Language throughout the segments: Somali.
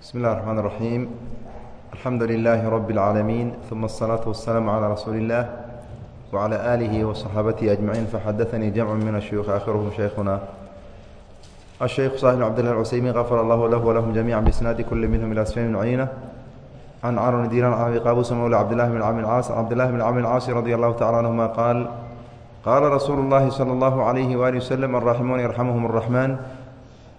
بسم الله الرحمن الرحيم الحمد لله رب العالمين ثم الصلاة والسلام على رسول الله وعلى آله وصحابته أجمعين فحدثني جمع من الشيوخ آخرهم شيخنا الشيخ صالح بن عبد الله العسيمين غفر الله له ولهم جميعا بإسناد كل منهم إلى سفيان بن عيينة عن عمرو بن دينار عن أبي قابوس مولى عبد الله بن عمرو العاص عبد الله بن عمرو العاص رضي الله تعالى عنهما قال قال رسول الله صلى الله عليه وآله وسلم الراحمون يرحمهم الرحمن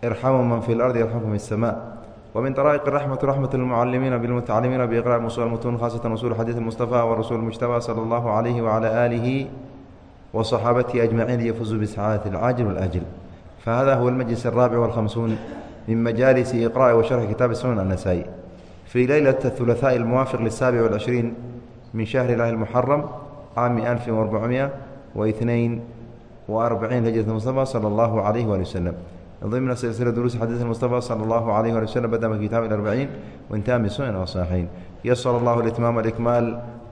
ارحموا من في الأرض يرحمكم في السماء ومن طرائق الرحمة رحمة المعلمين بالمتعلمين بإقراء وصول المتون خاصة وصول حديث المصطفى والرسول المجتبى صلى الله عليه وعلى آله وصحابته أجمعين ليفوزوا بسعادة العاجل والآجل فهذا هو المجلس الرابع والخمسون من مجالس إقراء وشرح كتاب السنن النسائي في ليلة الثلاثاء الموافق للسابع والعشرين من شهر الله المحرم عام 1442 هجرة المصطفى صلى الله عليه وآله وسلم ضمن سلسلة دروس حديث المصطفى صلى الله عليه وآله وسلم بدأ من كتاب الأربعين وانتهى بسنن والصحيحين يسر الله الإتمام والإكمال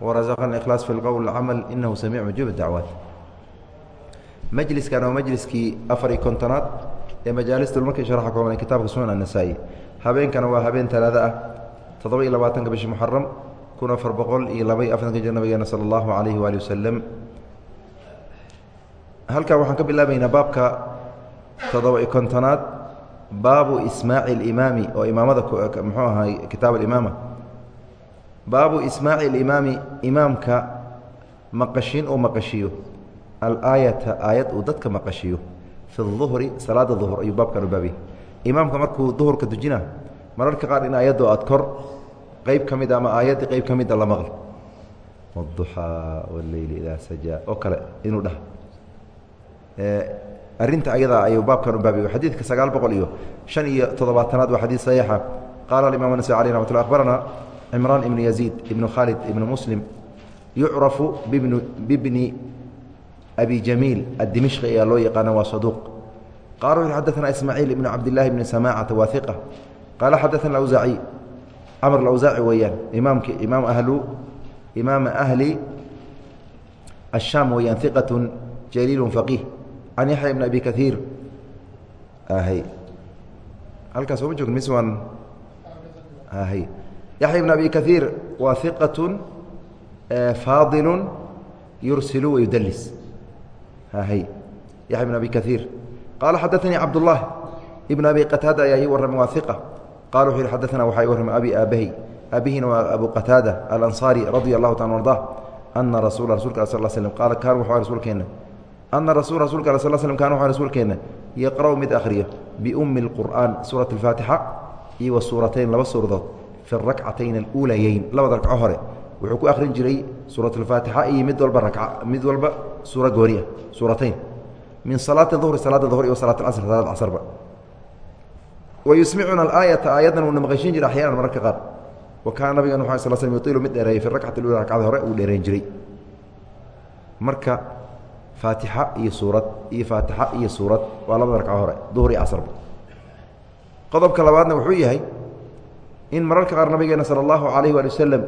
ورزقنا الإخلاص في القول والعمل إنه سميع مجيب الدعوات majliskan waa majliskii afar iyo kontonaad ee majaalista markii sharxa kooban ee kitaabka sunan anasaa'i habeenkana waa habeen talaado ah toddoba iyo labaatanka bishii muxaram kun afar boqol iyo laba iyo afartanka jir nabigeena sala allahu calayhi waali wasalam halkan waxaan ka bilaabaynaa baabka toddoba iyo kontonaad baabu ismaaci alimaami oo imaamada muxuu ahay kitaab alimaama. Baabu ismaaci alimaami imaamka maqashin uu maqashiyo. Alaayata aayad uu dadka maqashiyo. Fi duhri salaada duhr ayuu baabkan u baabiyay imaamka markuu duhurka dujina mararka qaar in aayaddo aad kor qeyb ka mid ama aayaddii qeyb ka mida la maqlo wduxaa wleyli idaa sajaa oo kale inuu dhaha arinta ayada ayuu baabkan u baabiy xadiidka sagaal boqol iyo shan iyo toddobaatanaad waa xadiid saxiixa. Qaala alimaam nasai aleh ramat lla akhbarana cimraan ibnu yaziid ibnu khaalid ibnu muslim yucrafu bibni abi jamiil adimishqi ayaa loo yaqaana waa saduuq. Qaala wuxu xadaanaa ismaaciil ibnu cabdillaahi bni samaacata waa iqa qaala xadaana awsaaci camr awsaaci weeyaan imaamki imaam ahlu imaama ahli ashaam weeyaan iqatun jaliilun faqiih can yaxya bn abi kaiir hy halkaas ooma joogn miswan hy yaxya bn abi kaiir waa iqaة faadilu yursilu wayudlis hy yaxya bn abi kaiir qaala xadaanii cabdالlah ibn abi qataada ayaa ii warramay waa iqa qala wuxuu yihi xadaana waxaa ii warramay abi aabahi aabihina waa abu qataada alanصaari radia allahu taala arda ana rasuula rasulka sal slm qaala kaan wuxuu rasuulkeena ana rasu rasulka al sl slm kan wuxuu rasuulkeenna yaqra'u mid akhriyo biummi اlqur'aan suurat alfaatixa iyo wa suuratayn laba suuradood fi rakcatayn aluulayeyn labada ragco hore wuxuu ku akhrin jiray suurat alfaatixa iyo mid walba raca mid walba suura gooni suuratayn min salaati duhri salaada duhr iyo salaat alcasr salaada casrba wa alaayata aayaddan wuuna maqashin jira axyanan mararka qaar wa kaana nabiga nuxu sl slm yutiilu mid dheereeyay fi rakcati ula rakcada hore uu dheereen jiray marka faatixa iyo suurad iyo faatixa iyo suurad waa labada ragco hore duhur iyo casrba qodobka labaadna wuxuu yahay in mararka qaar nabigeena sala allahu calayh waali wasalam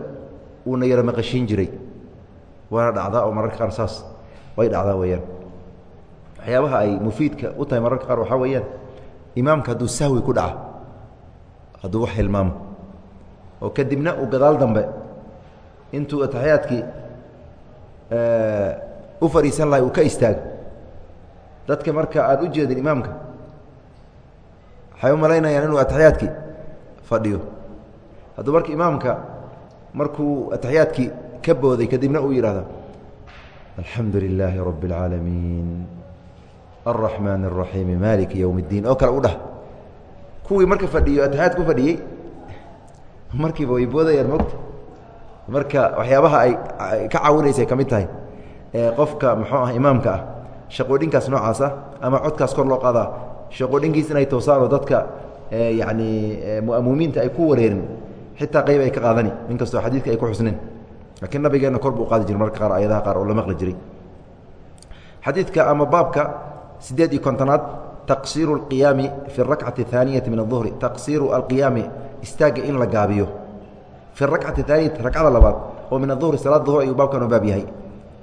uuna yaro maqashin jiray. Waana dhacdaa oo mararka qaar saas way dhacdaa weeyaan. Waxyaabaha ay mufiidka u tahay mararka qaar waxaa weeyaan imaamka hadduu sahwi ku dhaca hadduu wax hilmaamo oo kadibna uu gadaal dambe intuu ataxiyaadkii u fadhiisan lahay uu ka istaago dadka marka aada u jeedin imaamka waxay u malaynayaan inuu ataxiyaadkii fadhiyo hadduu marka imaamka markuu ataxiyaadkii ka booday kadibna uu yidhahdo alxamdu lilaahi rabi اlcaalamiin alraxmaan الraxiimi maliki ywm اddiin oo kale u dhah kuwii marka fadhiyo ataxiyaad ku fadhiyey markiiba way boodayaan mogta marka waxyaabaha ay ka caawinaysa ka mid tahay qofka muxuu ah imaamka ah shaqoodhinkaas noocaas ah ama codkaas kor loo qaadaa shaqoodhinkiis inay toosaanoo dadka yacni mu'amuumiinta ay ku wareerin xitaa qayb ay ka qaadani in kastoo xadiidka ay ku xusneen laakiin nabigeenna kor buu qaadi jiray marka qaar ayadaha qaar oo la maqli jiray xadiidka ama baabka siddeed iyo kontonaad taqsiiru اlqiyaami fi اrakcati اhaaniyati min aلظuhri taqsiiru alqiyaami istaagga in la gaabiyo fi rakcati اhaaniyati ragcada labaad oo min aلظuhri salaad duhr ayuu baabkan u baab yahay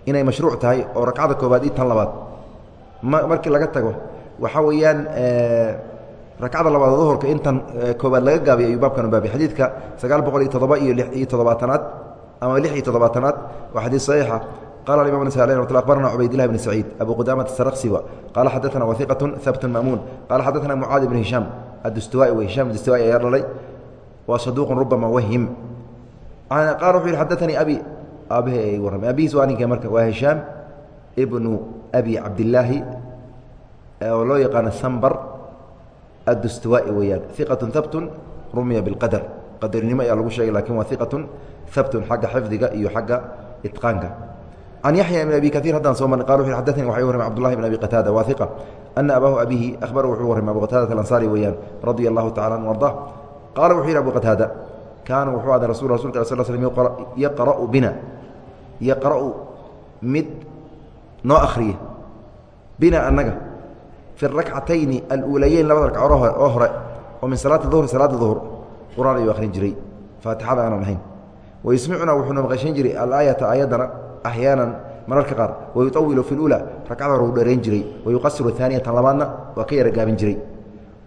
inay mashruuc tahay oo racada koobaad iyo tan labaad. Markii laga tago waxaa weeyaan eh, racada labaad oo duhurka intan eh, koobaad laga gaabay ayuu baabkan ubaabay xadiidka sagaal boqol iyo toddoba iyo iyo toddobaatanaad ama lix iyo toddobaatanaad waa xadiid saxiixa. Qala imam bn sal abarna cubaydilah bn saciid abu qudaamata saraqsiwa qaala xadaana wahiqatu habtun maamuun qaala xadaana mucaadi bn hishaam addustuwai wey hishaam adustuwai ayaa dhalay wa saduuqun rubama wahim. Qaala wuxuu yidhi xadaanii abi aabahe ay warramay abihiis waa ninka marka waa hishaam ibnu abi cabdillaahi oo loo yaqaano sambar adustuwai weyaan iqatun habtun rumiya biاlqadar qadarnimo ayaa lagu sheegay laakiin waa iqatun habtun xagga xifdiga iyo xagga itqaanka. Can yaxya ibn abi kaiir haddaan soo marnay qal wuxu xadanii waxay warramay cbdullahi bn abi qataada waa iqa ana abaahu abihi ahbara wuxuu warramay abu qataadata alansaari weeyaan radia allahu tacala an arda qaala wuxuu yidhi abu qataada kaana wuxuu aday rasul rasulka sal slm yaqra'u bina yaqra'u mid noo akhriya bina annaga fi rakcatayni aluulayeyn labada ragca oo hore oo min salaati duhri salaada duhur qur'aan ayuu akhrin jiray. Faatixada aanan ahayn. Wayusmicuna wuxuuna maqashan jiray alaayata aayaddana axyaanan mararka qaar. Wayuawilu fi lula ragcada hore uu dheerayn jiray. Wayuqasiru aaniyatan labaadna waa ka yara gaabin jiray.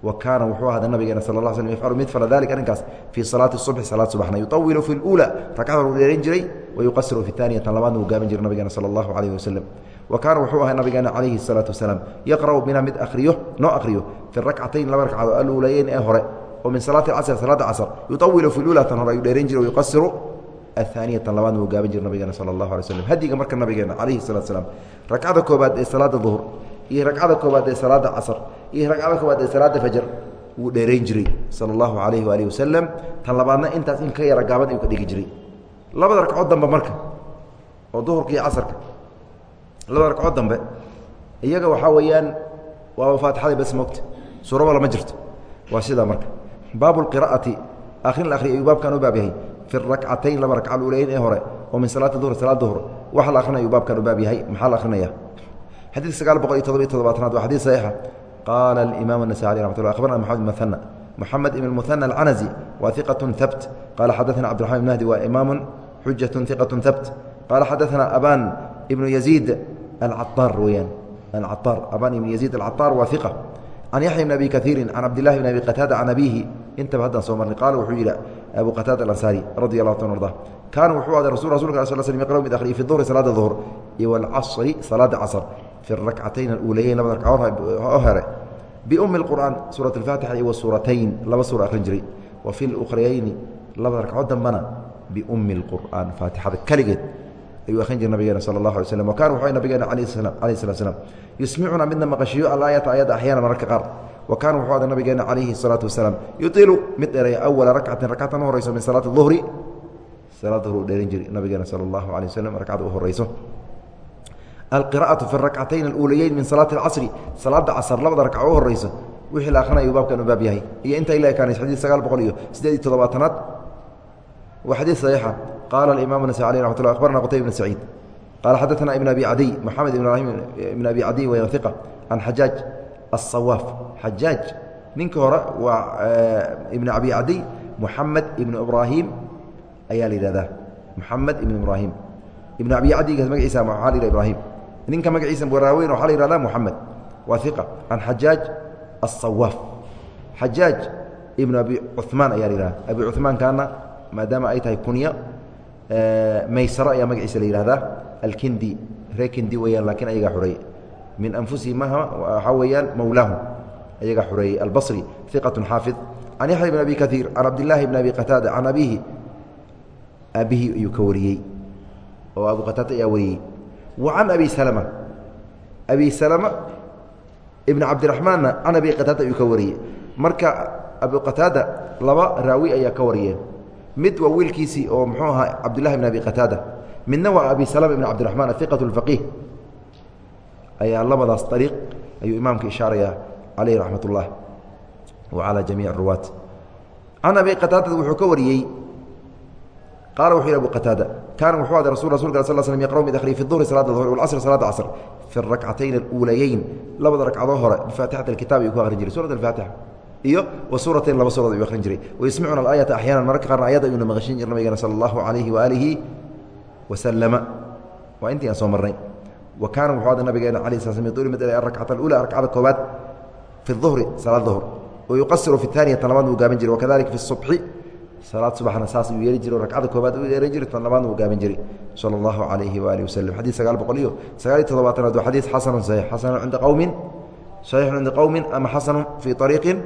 Wa kaana wuxuu ahada nabigeena sal la slm yafcalu mid fala dalika arrinkaas fii salaati subxi salaad subaxna. Yuawilu fi lula ragcada hore uu dheerayn jiray wayuqasiru fi aaniyatan labaadna uu gaabin jiray nabigeena sala allahu calayhi wasalam wa kaana wuxuu ahaa nabigeena calayhi salaatu wasalaam yaqra'u bina mid akhriyo noo akhriyo fi rakcatayn laba ragcadood aluulayeyn ee hore oo min salaati casr salaada casr yuawilu fi lula tan hore ayuu dheerayn jiray wayuqasiru aaniyatan labaadna wuu gaaban jira nabigeena sala allahu alay slm hadiga marka nabigeena calayhi salatu slaam ragcada koobaad ee salaada duhur iyo ragcada koobaad ee salaada casr iyo ragcada koobaad ee salaada fajar wuu dheerayn jiray sala allahu calayhi waalihi wasalam tan labaadna intaas in ka yara gaaban ayuu ka dhigi jiray labada ragcood dambe marka oo duhurka iyo casarka labada ragcood dambe iyaga waxaa weeyaan waaba faatixadii bas mogta suuraba lama jirto waa sidaa marka baabu lqiraa'ati akhrin la akhriya ayuu baabkan u baab yahay fi rakcatayn laba ragca uleyn ee hore oo min salaati duhr salaad duhr waxa la akhrinayu baabkan u baab yahay maxaa la akhrinaya xadiidka sagaal boqol iyo todoba iyo todobaatanaad waa xadiid saxiixa qaala alimaam الnasaي alي ramat lla akhbarna maxamed muhana moxamed ibn muhana alcanazi waa iqaة habt qala xadaثna cabdiraxman ibn mahdi waa imaamu xujaة iqaة habt qala xadaثna aban ibnu yaziid alcaطaar weyaan alcaطaar aban ibn yaziid alcaطaar waa iqa can yaxya bn abi kaiiri can cabdilahi bn abi qataada can abiihi intaba haddaan soo marnay qaala wuxuu yidhi abu qataada alansaari radi allahu ta arda kaana wuxuu aday rasul rasulka sl sl yaqra'u mid akhriya fi duhri salaada duhr iyo walcasri salaada casr fi rakcatayn aluulayeyn labada ragcadood oo hore biumi اlqur'aan suurat alfaatixa iyo wasuuratayn laba suura akhrin jiray wa fi lukhrayayni labada ragcadood dambana biumi اlqur'aan faatixada keligeed ayuu akhrin jiray nabigeena sala اllahu alay slm wa kana wuxuu nabigeena alayh slat slam yusmicuna midna maqashiyo alaayata ayadda axyaana mararka qaar wa kaana wuxuu ada nabigeena calayhi الsalaatu wasalaam yuilu mid dheereeya awala rakcatin rakcatan u horeyso min salaati duhri salaad duhr uu dheeran jiray nabigeena sala allahu alay waslm rakcada u horeyso alqira'atu fi rakcatayn aluulayeyn min salaati alcasri salaadda casar labada ragca u horayso wixii la akhrinayo baabkan u baab yahay. Iyo inta ila ekaanas xadiid sagaal boqol iyo siddeed iyo toddobaatanaad waa xadiid saxiixa. Qaala alimaamu nasai aleh raxmat llah akbarna qutayb ibn saciid. Qaala xadaana ibn abi cadiy moxamed ibn ibraahim ibn abi cadiy waya iqa can xajaaj aلsawaaf xajaaj ninka hore waa eh, ibn abi cadiy moxamed ibn ibraahim ayaa la yidhahdaa. Moxamed ibn ibraahim ibn abi cadigaas magaciisa maxaa la yidha ibraahim ninka magaciisa waraaweyn waxaa la yihahdaa moxamed waa iqa can xajaaj aلsawaaf xajaaj ibn abi cuثmaan ayaa la yihahda abi cuثmaankaana maadaama ay tahay kunya maysaro ayaa magaciisa la yihahdaa alkindi ree kindi weyaan laakiin ayagaa xureeyey min anfusihim maha waxaa weeyaan mowlaahum ayagaa xureeyey albصri iqaة xaafid can yaxya bn abi kaiir can cabdillaahi bn abi qataada can abihi aabihii ayuu ka wariyey oo abu qataada ayaa wariyey can abi salma abi salma ibn cabdiraxmaanna can abi qataada ayuu ka wariyey marka abu qataada laba raawi ayaa ka wariyeen mid waa wiilkiisii oo muxuu ahaa cabdullahi bn abi qataada midna waa abi salama ibn cabdiraxmaan aiqat اlfaqiih ayaa labadaas ariiq ayuu imaamka ishaaraya calayh raxmat ullah wa calى jamiic ruwaat can abi qataadata wuxuu ka wariyey qaala wuxuu yih abu qataada kaana wuxuu ada rasu rasulka a sl slam yaqrau mid akhriya fi duhri salaada duhr walcasr salaada casr fi rakcatayn aluulayeyn labada ragcadoo hore bifaatixati alkitab ayuu ku akhrin jiray suurat alfaatix iyo wa suuratayn laba suurad ayuu akhrin jiray wayasmicuna alaayata axyaana mararka qaarna ayada ayuuna maqashin jir nabigana sala allahu calayhi waaalihi wasalama waa intii aan soo marnay wa kaana wuxuu ada nabigeena cala sl sl yuuli mid arakcata alula rakcada koobaad fi duhri salaada duhr wa yuqasiru fi taaniyatan labaad wuu gaaban jiray wakadalika fi subxi salaad subaxna saas ayuu yeeli jira oo ragcada koobaad u eran jira tan labaadna uu gaabin jiray sala allahu calayhi waaalih wasalam xadii sagaal boqol iyo sagaal iyo toddobaatanaad waa xadiis xasanun saxiix xasanun cinda qowmin saxiixun cinda qowmin ama xasanun fii ariiqin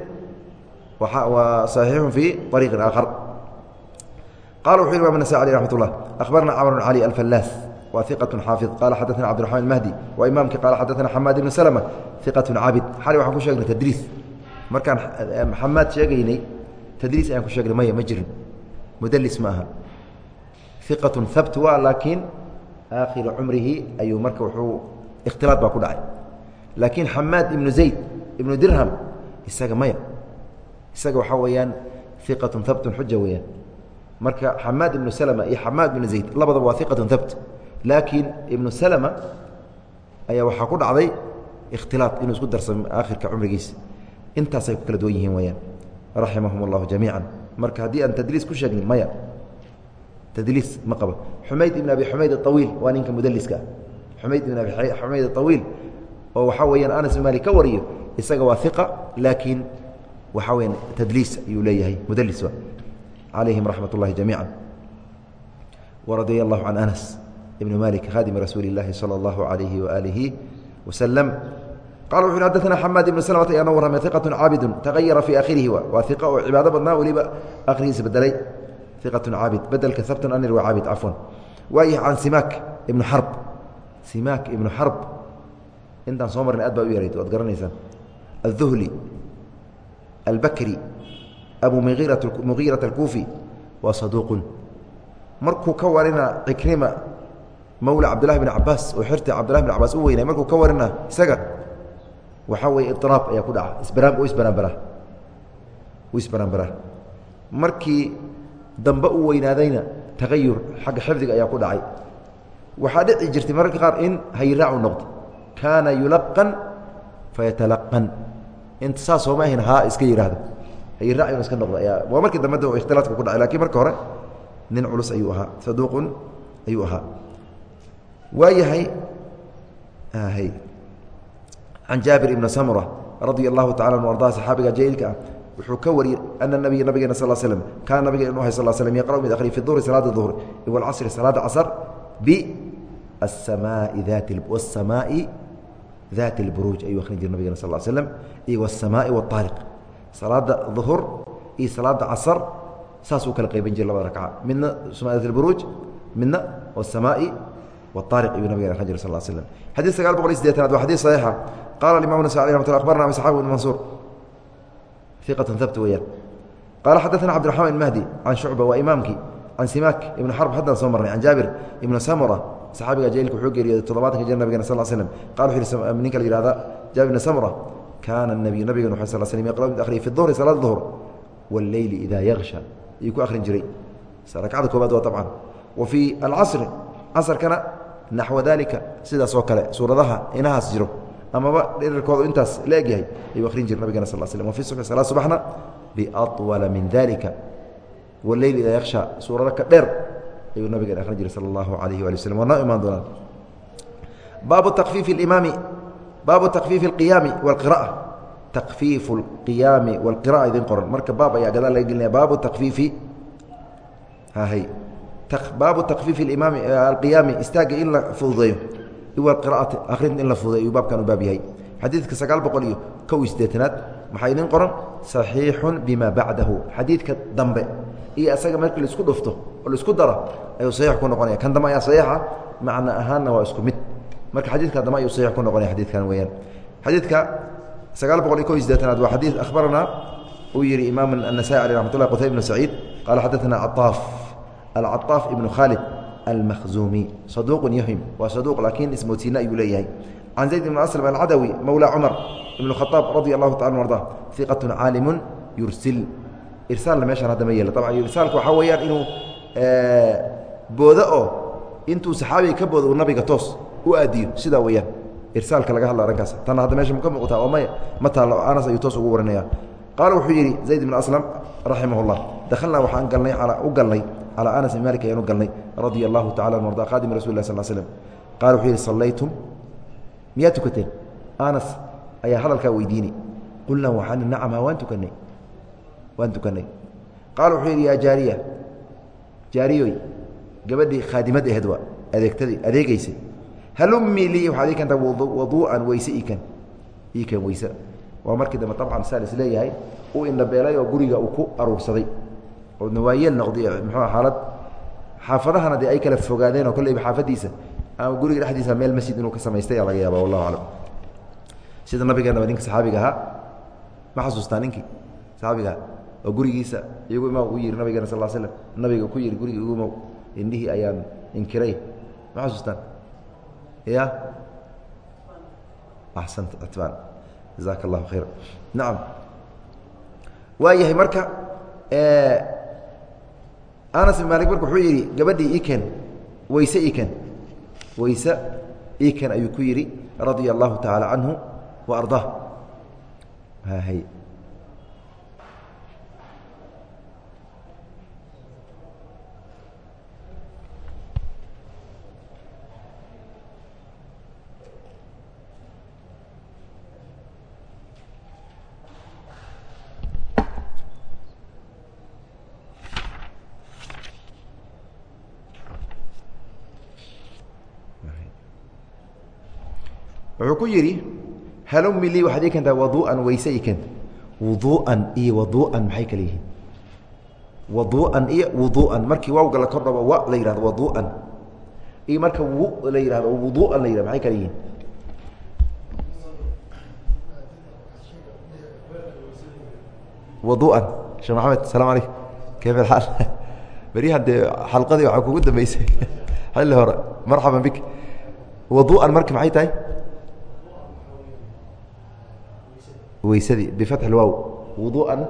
waa saxiixun fii ariiqin aakhar. Qala wuxuu yihi imaam nasaai aleyh raxmat ullah akhbarna camr bn cali alfallaas wa iqatun xaafid qala xadaana cabdiraxmaan mahdi waa imaamki qaala xadaana xamaad ibnu salma iqatun cabid. Xali waxaan ku sheegnay tadriis. Markaan eh, xamaad sheegaynay tadriis ayaan ku sheegnay maya ma jirin mudlis ma aha iqaة habt waa laakiin aakhira cumrihi ayuu marka wuxuu ikhtilaad baa ku dhacay laakiin xamaad ibnu zayd ibnu dirham isaga maya isaga waxaa weeyaan iqaة habtun xuja weeyaan marka xamaad ibnu slma iyo xamaad ibnu zayd labadaba waa iqaة habt laakiin ibnu slma ayaa waxaa ku dhacday ikhtilaaط inuu isku darsamo aakhirka cumrigiisa intaasay ku kala duwan yihiin weyaan raximahum اllahu jamiica marka haddii aan tadliis ku sheegnin maya tadliis ma qaba xumayd ibn abi xumayd aطawiil waa ninka mudliska xumayd ibn abi xumayd aطawiil oo waxaa weeyaan anas bin malik ka wariyo isaga waa iqa laakiin waxaa weya tadliis ayuu leeyahay mudlis calayhim raxmat اllahi jamiica waradia allahu can anas ibn malik khadimi rasuuli اllahi salى اllahu alayhi waalihi waslm qala wuxu xadana xamaad ibnu slmata ayaana warramay iqatu caabidun tagayara fii akhirihi waa iqa oo cibaado badnaa weliba akhrigiisa bedelay iqatu caabid bedelka habtun anir waa caabid cafwan waayih can simaak ibnu xarb simaak ibnu xarb intaan soo marnay aad baa u yarayd waad garanaysaan alduhli albakri abu mugiirat alkuufi waa saduuqun markuu ka warina cikrima mawla cabdillahi bn cabaas oo xirta cabdillahi bn cabaas u weynay markuu ka warina isaga waxaa weeye iطraab ayaa ku dhaca. Isbaraam u isbaraanbaraa u isbaraanbaraa markii dambe u weynaadayna tagayur xagga xifdiga ayaa ku dhacay. Waxaa dhici jirtay mararka qaar in hayraacu noqdo. Kaana yulaqan fayatalaqan inta saas sooma ahayn haa iska yidhaahdo hayraac inu iska noqdo ayaa waa markii dambe ikhtilaadka ku dhacay lakiin marka hore nin culus ayuu ahaa. Saduuqun ayuu ahaa. Waayahay can jaabir ibni samura radia allahu tacala anu ardaa saxaabiga jailka ah wuxuu ka wariyey ana nabiya nabigeena sal slm kaana nabiga inu ahay sal slm yaqra'u mid akhriya fi duhri salaada duhr waalcasri salaada casar biasamaai daati lburuuj ayuu akhrin jire nabigeena sal slm iyo wasamaai waاaariq salaada duhur iyo salaada casar saasuu kala qayban jire labada rakca midna samaat buruuj midna wasamaai waariq ayuu nabigena akhrin jire sal slm xadii sagaal boqol iyo sideetanaad waa xadii saxiixa qala imam nas alي mat abarna isxaaq bn mansuur iqat habt weyaan qaala xadaثna cbdiرaحman bn mahdi can shucba waa imaamkii can simaak ibn xarb haddaan soo marnay can jaabir ibn samura saxaabiga jailka wuxuu geeriyooday toddobaatanka jir nabigena sal slm qala wuxu yihi ninka la yihahda jaabir ibn samura kaana nabiyu nabigen wxu sal slm yaqra'u mid akhriya fi duhri salaada duhr wاlleyli ida yaksha ayuu ku akhrin jiray rakcada koobaad waa abcan wa fii alcasri casrkana naxwa daalika sidaas oo kale suuradaha inahaas jiro amaba dherarkoodu intaas la egyahay ayuu akhrin jir nabigana sal slam wafi subxi salaa subaxna biawala min dalika waleyli idaa yakhsha suurada ka dheer ayuu nabigan akhrin jiray sala allahu alayhi wali waslm waa noo imaan doonaan baabu takfiifi imaami baabu takfiifi alqiyaami walqira'a takfiifu alqiyaami walqira'a idin qoran marka baab ayaa gadaal laga gelinaya baabu takfiifi hahay baabu takfiif alqiyaami istaagga in la fududeeyo iwalqira'ati akhrinta in la fududeyo ayuu baabkan u baab yahay xadiidka sagaal boqol iyo kow iyo siddeetanaad maxaa idin qoran saxiixun bima bacdahu xadiidka dambe iyo asaga markii la isku dhufto oo la isku daro ayuu saxiix ku noqonaya kan dambe ayaa saxiixa macno ahaanna waa isku mid marka xadiidka dambe ayuu saxiix ku noqonaya xadiidkan weeyaan xadiidka sagaal boqol iyo kow iyo siddeetanaad waa xadiid akhbaranaa uu yidhi imaam annasaai caleyh raxmat ullah qutayb ibnu saciid qaala xaddaana caaaf alcaطaaf ibnu khaalid almakhzuumi saduuq yahim waa saduuq laakiin ismoodsiina ayuu leeyahay. Can zayd ibn aslm alcadawi mowla cumar ibn khaaab radi allahu taala arda iqatun caalimu yursil. Irsaalna meeshaan hadda ma yeela abcan irsaalka waxaa weeyaan inuu boodo oo intuu saxaabiga ka boodo uu nabiga toos u aadiyo. Sidaa weeyaan irsaalka laga hadla arrinkaas. Tanna hadda meesha ka muuqataa oo maya ma taallo anas ayuu toos ugu warinaya qaala wuxuu yidhi zayd ibn aslam raximah اllah dakhalnaa waxaan galnay u galnay calى anas bn malik ayaan galnay radia allahu tacala an arda qaadimi rasul lah sal slm qala wuxuu yidhi sallaytum miyaa tukateen anas ayaa hadalkaa weydiini qulnaa waxaan nacama waan tukanay waan tukanay qaala wuxuu yidhi yaa jaariya jaariyoy gabadhii khaadimad aheed waa adeegtadii adeegaysay halumii lii waxaad ii keentaa waduu'an weyse iikan iikan weyse waa markii dambe abcan saa is leeyahay uu indhabeelay oo guriga uu ku aruursaday oo nawaayeel noqday muxuu xaalad xaafadahana dee ay kala fogaadeen oo kolleyba xaafadiisa ama guriga dhexdiisa meel masjid inuu ka samaystay laga yaaba wallahu aclam. Sida nabigeenaba ninka saxaabiga ahaa ma xasuustaa ninkii saxaabiga aha oo gurigiisa iyagu imaam u yihi nabigeena sal slam nabiga ku yihi guriga igu imow indhihii ayaan inkiray. Ma xasuustaan? Ya? Axsanta atbaan jazaaka allahu khayra nacam waa yahay marka anas bin maalik marka wuxuu yidhi gabadhii iken weyse iken weyse iken ayuu ku yidhi radia allahu tacaala canhu wa ardaa wuxuu ku yidhi halumi lii waxaad ii kentaa waduu'an weyse ii keen wuduu'an iyo waduu'an maxay kale yihiin? Waduu'an iyo wuduu'an. Markii waawga la kordhabo wa la yihahdo waduu'an iyo marka wu la yihahdo wuduu'an la yihahdo maxay kale yihiin? Waduu'an sheekh maxamed asalaamu alaykum kayf alxaal. Beryahan dee xalqadii waxaa kugu dambeysay. Xilli hore marxaban bik. Waduu'an marka maxay tahay weysadii bifatxi waaw wuduu'an?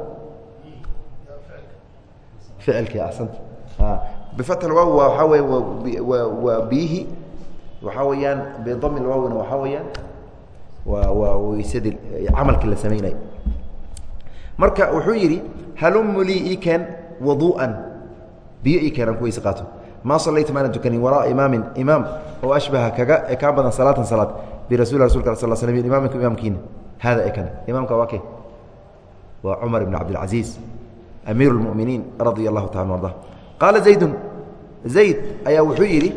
ficilkii axsanta bifatxi waaw waa waxaa weye waa biyihii waxaa weeyaan bidami lwaawna waxaa weeyaan waa waa weysadii camalkii la samaynay marka wuxuu yidhi halumu lii ii keen waduu'an biyo ii keen aan ku weyse qaato. Maa sallaytu maanan tukanin wara'a imaamin imaam oo ashbaha kaga ekaan badan salaatan salaad birasuli rasulka sal sl imaaminku imaamkiina hada kan imaamka waa ke waa cumar ibn cabdilcasiis amiir اlmuminiin radia allahu taala arda qaala zaydun zayd ayaa wuxuu yidhi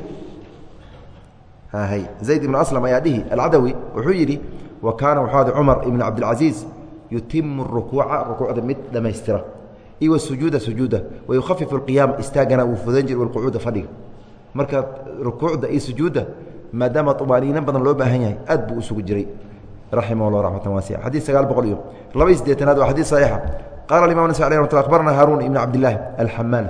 zayd ibn aslam ayaa dhihi alcadawi wuxuu yidhi wa kaana wuxuu ada cumar ibn cabdilcasiis yutimu rukuuca rukuucda mid dhammaystira iyo wasujuuda sujuuda wayukhafifu اlqiyaam istaagana wuu fudan jir walqucuuda fadhiga marka rukuucda iyo sujuudda maadaama umaaniina badan loo baahan yahay aad buu isugu jiray raimahullah ramatan waasica xadiid sagaal boqol iyo laba iyo sideetanaad waa xadiid saxiixa. Qaala aimam nasa alh mat barna haarun ibn cabdilahi amaal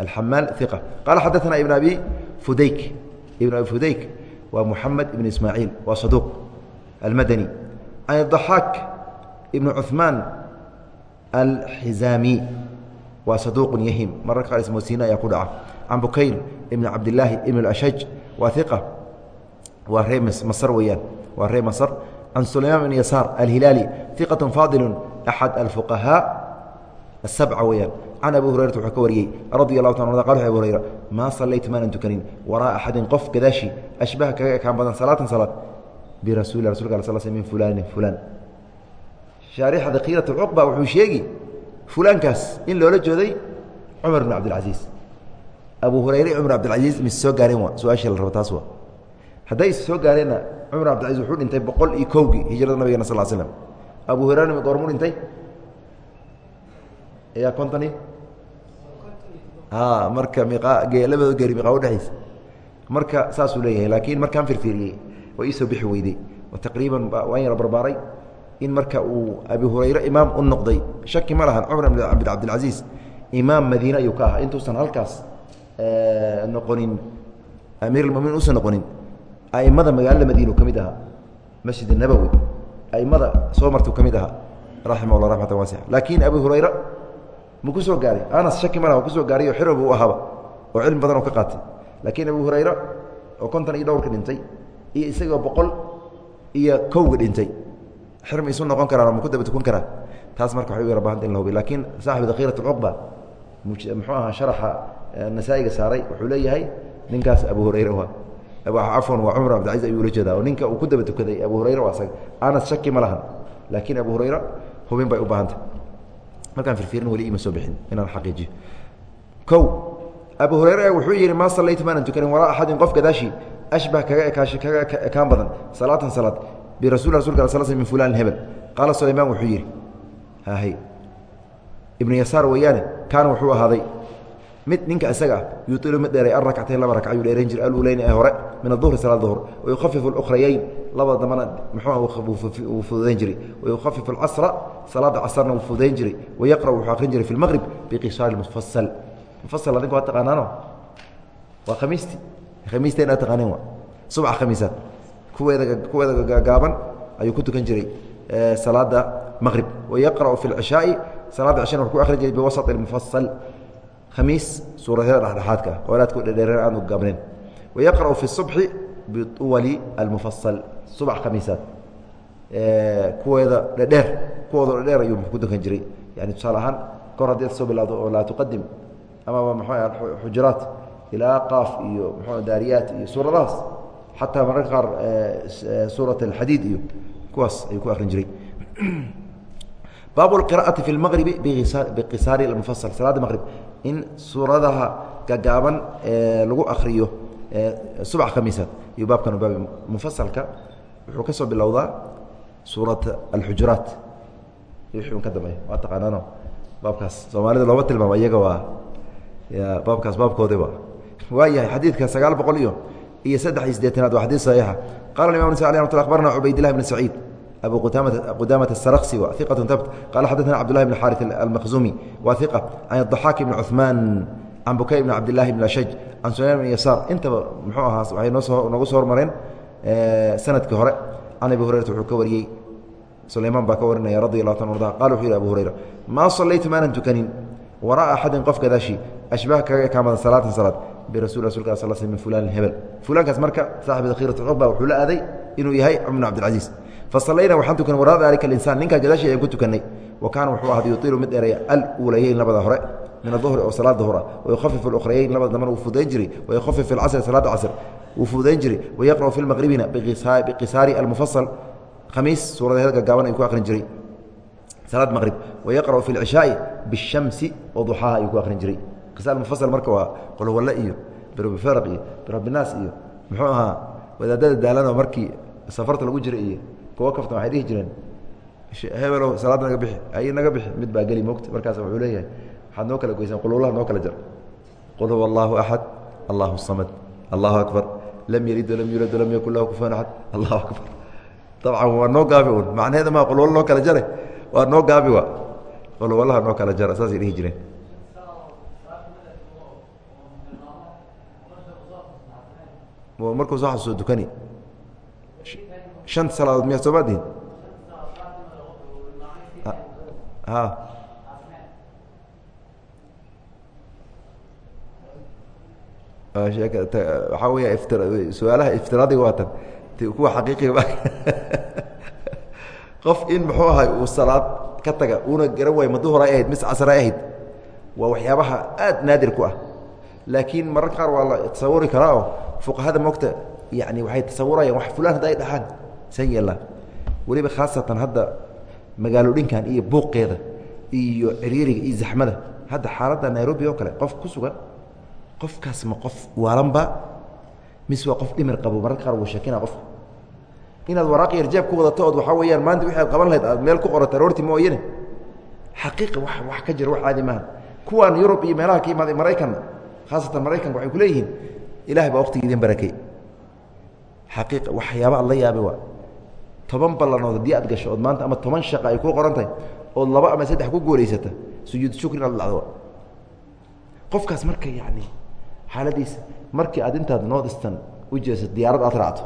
alxamaal iqa qaala xadaana ibn abi fudayk. Ibn abi fudayk waa muxamed ibn ismaaciil waa saduuq almadani. An daxaak ibn cuثmaan alxizaami waa saduuq yahim mararka qaar ismoosina ayaa ku dhaca. Can bukayr ibn cabdilaahi ibn ashaj waa iqa waa ree masar weyaan waa ree masar bn yasaar alhilaali iqaة faadilu axad alfuqahaa asabca weeyaan can abi hurayrata wuxuu ka wariyey radi allahu ta qa abu hurayra maa sallaytu maanan tukanin wara'a axadin qof gadaashi ashbaha kaga ekaan badan salaatan salaad birasuli rasulka al sl min fulaanin fulaan shaarixda khiirat cuqba wuxuu sheegi fulaankaas in loola jooday cumar bn cabdilcasiis abu hurayre cumar cabdilcasiis mise soo gaareen waa su'aashii la rabo taas hadday is soo gaareenna cumar cabdilcaziz wuxuu dhintay boqol iyo kowgii hijrada nabigena sal slam abu hurayrana goormuu dhintay. Ya kontoni marka miqa labadoo geeri miqaa udhexaysa marka saasuu leeyahay laakiin markaan firfiiriyey waa iisoo bixi weydey oo taqriiban waan yara barbaaray in marka uu abi hurayre imaam u noqday. Shaki ma lahan cumar bn cabdilcaziiz imaam madiine ayuu ka ahaa. Intuusan halkaas noqonin amiir almuminiin usan noqonin a'immada magaalada madiina ka mid ahaa masjid nabowi a'immada soo martuu ka mid ahaa raximah llah raxmatan waasica laakiin abi hurayre ma ku soo gaaray. Anas shaki ma laha ku soo gaaray oo xiro buu ahaaba oo cilmi badan oo ka qaatay. Laakiin abu hurayre oo konton iyo dhowrka dhintay iyo isagoo boqol iyo kowga dhintay xir ma isu noqon karaan ma ku daba tukun karaa taas marka waxay u yara bahanta in la hubiy laakiin saaxib dakhiirat alcuqba muxuu ahaa sharaxa nasaa'iga saaray wuxuu leeyahay ninkaas abu hurayre waa cafwan waa cumar abdilcaziz ayuu ula jeedaa. Oo ninka uu ku daba tukaday abu hurayre waa asaga anas shaki ma lahan laakiin abu hurayra hubin bay u baahanta markaan firfiirin weli ima soo bixin inaan xaqiijiyo. O abu hurayre wuxuu yidhi maa sallaytu maanan tukanin walaa axadin qof gadaashii ashbah kaga ekaashi kaga ekaan badan salaatan salaad birasul rasulka sl sl min fulan hebel. Qaala sulaymaan wuxuu yidhi hahay ibnu yasaar weeyaane kaana wuxuu ahaaday mid ninka isaga ah yuilu mid dheeray arakcatayn laba rakc ayuu dheerayn jiray aluleyn ee hore min aduhri salaad duhr wayukhafifu اlukhrayayn labada dambana muxuu uu fududayn jiray wayukhafifu alcasra salaada casrna uu fududayn jiray wayaqra' wuxuu akhrin jiray fi lmaqrib biqisaari mufasal mufasal adinku waa taqaanaano waa khamiisti khamiista inaad taqaaneen wa subca khamiisaad kuweeda kuweeda gaagaaban ayuu ku tukan jiray salaada maqrib wayaqra'u fi اlcishaaءi salaada cishana wuxuu ku akhrin jiray biwasط اlmufasal khamiis suurayada ah dhexdhexaadka qolaadku dhedheereen aanu gabnin. Wayaqra'u fi subxi biuwali almufasal subax khamiisaad. Kuweeda dhedheer kuwooda dhedheer ayuu ku dukan jiray. Yani tusaale ahaan kahor haddii ad soo bilowdo oo laa tuqadim amaba muxuah xujuraat ilaa qaaf iyo mxu daariyaat iyo suuradahaas xataa mararka qaar suurat alxadiid iyo kuwaas ayuu ku akhrin jiray. Baabu qira'ati fi lmaqribi biqisaari almufasal salaada maqrib in suuradaha gagaaban lagu akriyo subax khamiisaad iyuu baabkan ubaabi mufasalka wuxuu ka soo bilowdaa suurata alxujuraat wixii un ka dambeeya waa taqaanaano baabkaas soomaalida looba tilmaamo iyaga waa baabkaas baabkoodiba waa. Yahay xadiidka sagaal boqol iyo iyo saddex iyo siddeetenaad waa xadiid saxiixa. Qala imam nsai abarna cubaydlah bn saciid abu qudamaة الsrksi wa iqة tabt qala xadثna cbdالlahi بn xاriث almkhزumi wa iqة can الضaxaak بn cuثmaan can bukay bn cabdالlahi bn ashaj can sulayman bn yasaar intaba muxuu ahaa waxay noosoo noogu soo hormareen sanadkii hore can abi hurayrata wuxuu ka wariyey sulaymaan baa ka warinaya radi الlah ta arda qala wuxuu yihi abu hurayra maa صalaytu maanan tukanin wara'a axadin qof gadaashi ashbaha kaga ekaamada salaatan salaad birasul rasulka sal sl min fulan hebel fulaankaas marka saaxib dakhirat cuqba wuxuu la aaday inuu yahay cumr bn cabdilcaziiz fasalayna waxaan tukan waraa daalika alinsaan ninkaa gadaashii ayaan ku tukanay wa kaana wuxuu ahad yuiilu mid dheereeya aluulayeyn labada hore min aduhri oo salaada duhura wayuhafifu اlkhrayeyn labada dambana wuu fudayn jiray wayuhafifu اlcasri salaada casr wuu fudayn jiray wayaqra'u fi lmaqribina biqisaari almufasal khamiis suuradaheed gaggaaban ayuu ku akhrin jiray salaad maqrib wayaqra'u fi lcishaai bishamsi oo duxaaha ayuu ku akhrin jiray qisaar mufasal marka waa qolwalle iyo birbifaraq iyo birabinaas iyo muxuu ahaa wadaadada daalanoo markii safarta lagu jiray iyo kuwa kaftan waxay dhihi jireen hebelow salaad naga bixi. Ay naga bixi. Mid baa geli mogta markaas wuxuu leeyahay waxaad noo kala goysaan qululaha noo kala jar. Qul huwa allahu axad allahu samad allahu akbar. Lam yelid walam yulad walam yakun lahu kufuwan axad allahu akbar. Dabcan waa noo gaabi un macnaheeda maa qulwalo noo kala jare waa noo gaabi wa qulwalaha noo kala jara saasay dhihi jireen. Markuu soo xasuuso dukani شhan salaadood miyaa soo maadihin waxaa weya su'aalaha iftiraadiga waa tan. Kuwa xaqiiqiga qof in muxuu ahay uu salaad ka taga uuna garan waayo ma duhur ay ahayd mis casr ay ahayd waa waxyaabaha aad naadir ku ah. Laakiin mararka qaar waa la tasawuri karaa oo fuqahada mogta yani waxay tasawurayaan wax fulaan hadda ay dhahaan san yeelaa weliba khaasatan hadda magaalo dhinkan iyo buuqeeda iyo ciriiriga iyo zaxmada hadda xaaladda nairobi oo kale qof ku sugan qofkaas ma qof waalanba mise waa qof dhimir qabo mararka qaar wuu sheekina qofka inaad waraaq yar jeeb ku wadato ood waxaa weeyaan maanta wixi aad qaban lahayd aad meel ku qorato aroorti mooyane xaqiiqa wa wax ka jira wax caadi maaha kuwaan yurub iyo meelaha ka imaaday maraykanna khaasatan maraykanka waxay ku leeyihiin ilahay baa waqtiga idin barakey xaqiiqa waxyaaba ad la yaabay waa toban ballanood haddii aad gasho ood maanta ama toban shaqa ay kuu qoran tahay ood laba ama saddex ku guulaysata sujuud shukri inaad dhacdo qofkaas marka yacni xaaladiisa markii aad intaad noodistan u jeesato diyaarad aad raacto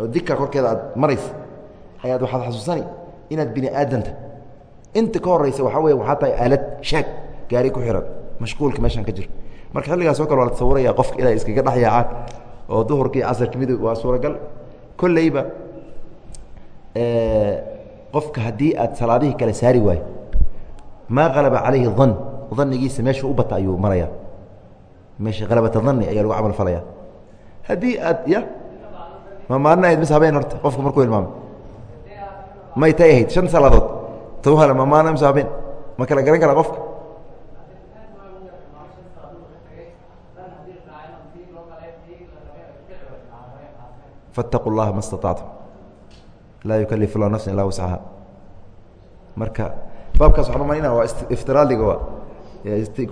oo dika korkeeda aad maraysa ayaad waxaad xasuusani inaad bini aadamta inta ka horeysa waxaa weya waxaa tahay aalad shaag gaari ku xihan mashquulka meeshaan ka jiro marka xilligaas oo kale waa la tasawuraya qofka inay iskaga dhex yaacaan oo duhurkii casarki mid waa suuragal. Kolleyba qofka haddii aad salaadihii kale saari waayo maa qalaba calayhi dan danigiisa meesha u bata ayuu maraya meesha qalabata dani ayaa lagu camal falaya haddii aad ya ma maalin ahayd mis habeen horta qofku markuu hilmaamay may tay ahayd shan salaadood tawhala mamaana msaabeen ma kala garan kara qofka faاtaquu اllaha ma staطactum laa yukalif اllah nafsa ila wascaha marka baabkaas waxaan umaynaa waa iftiraadiga waa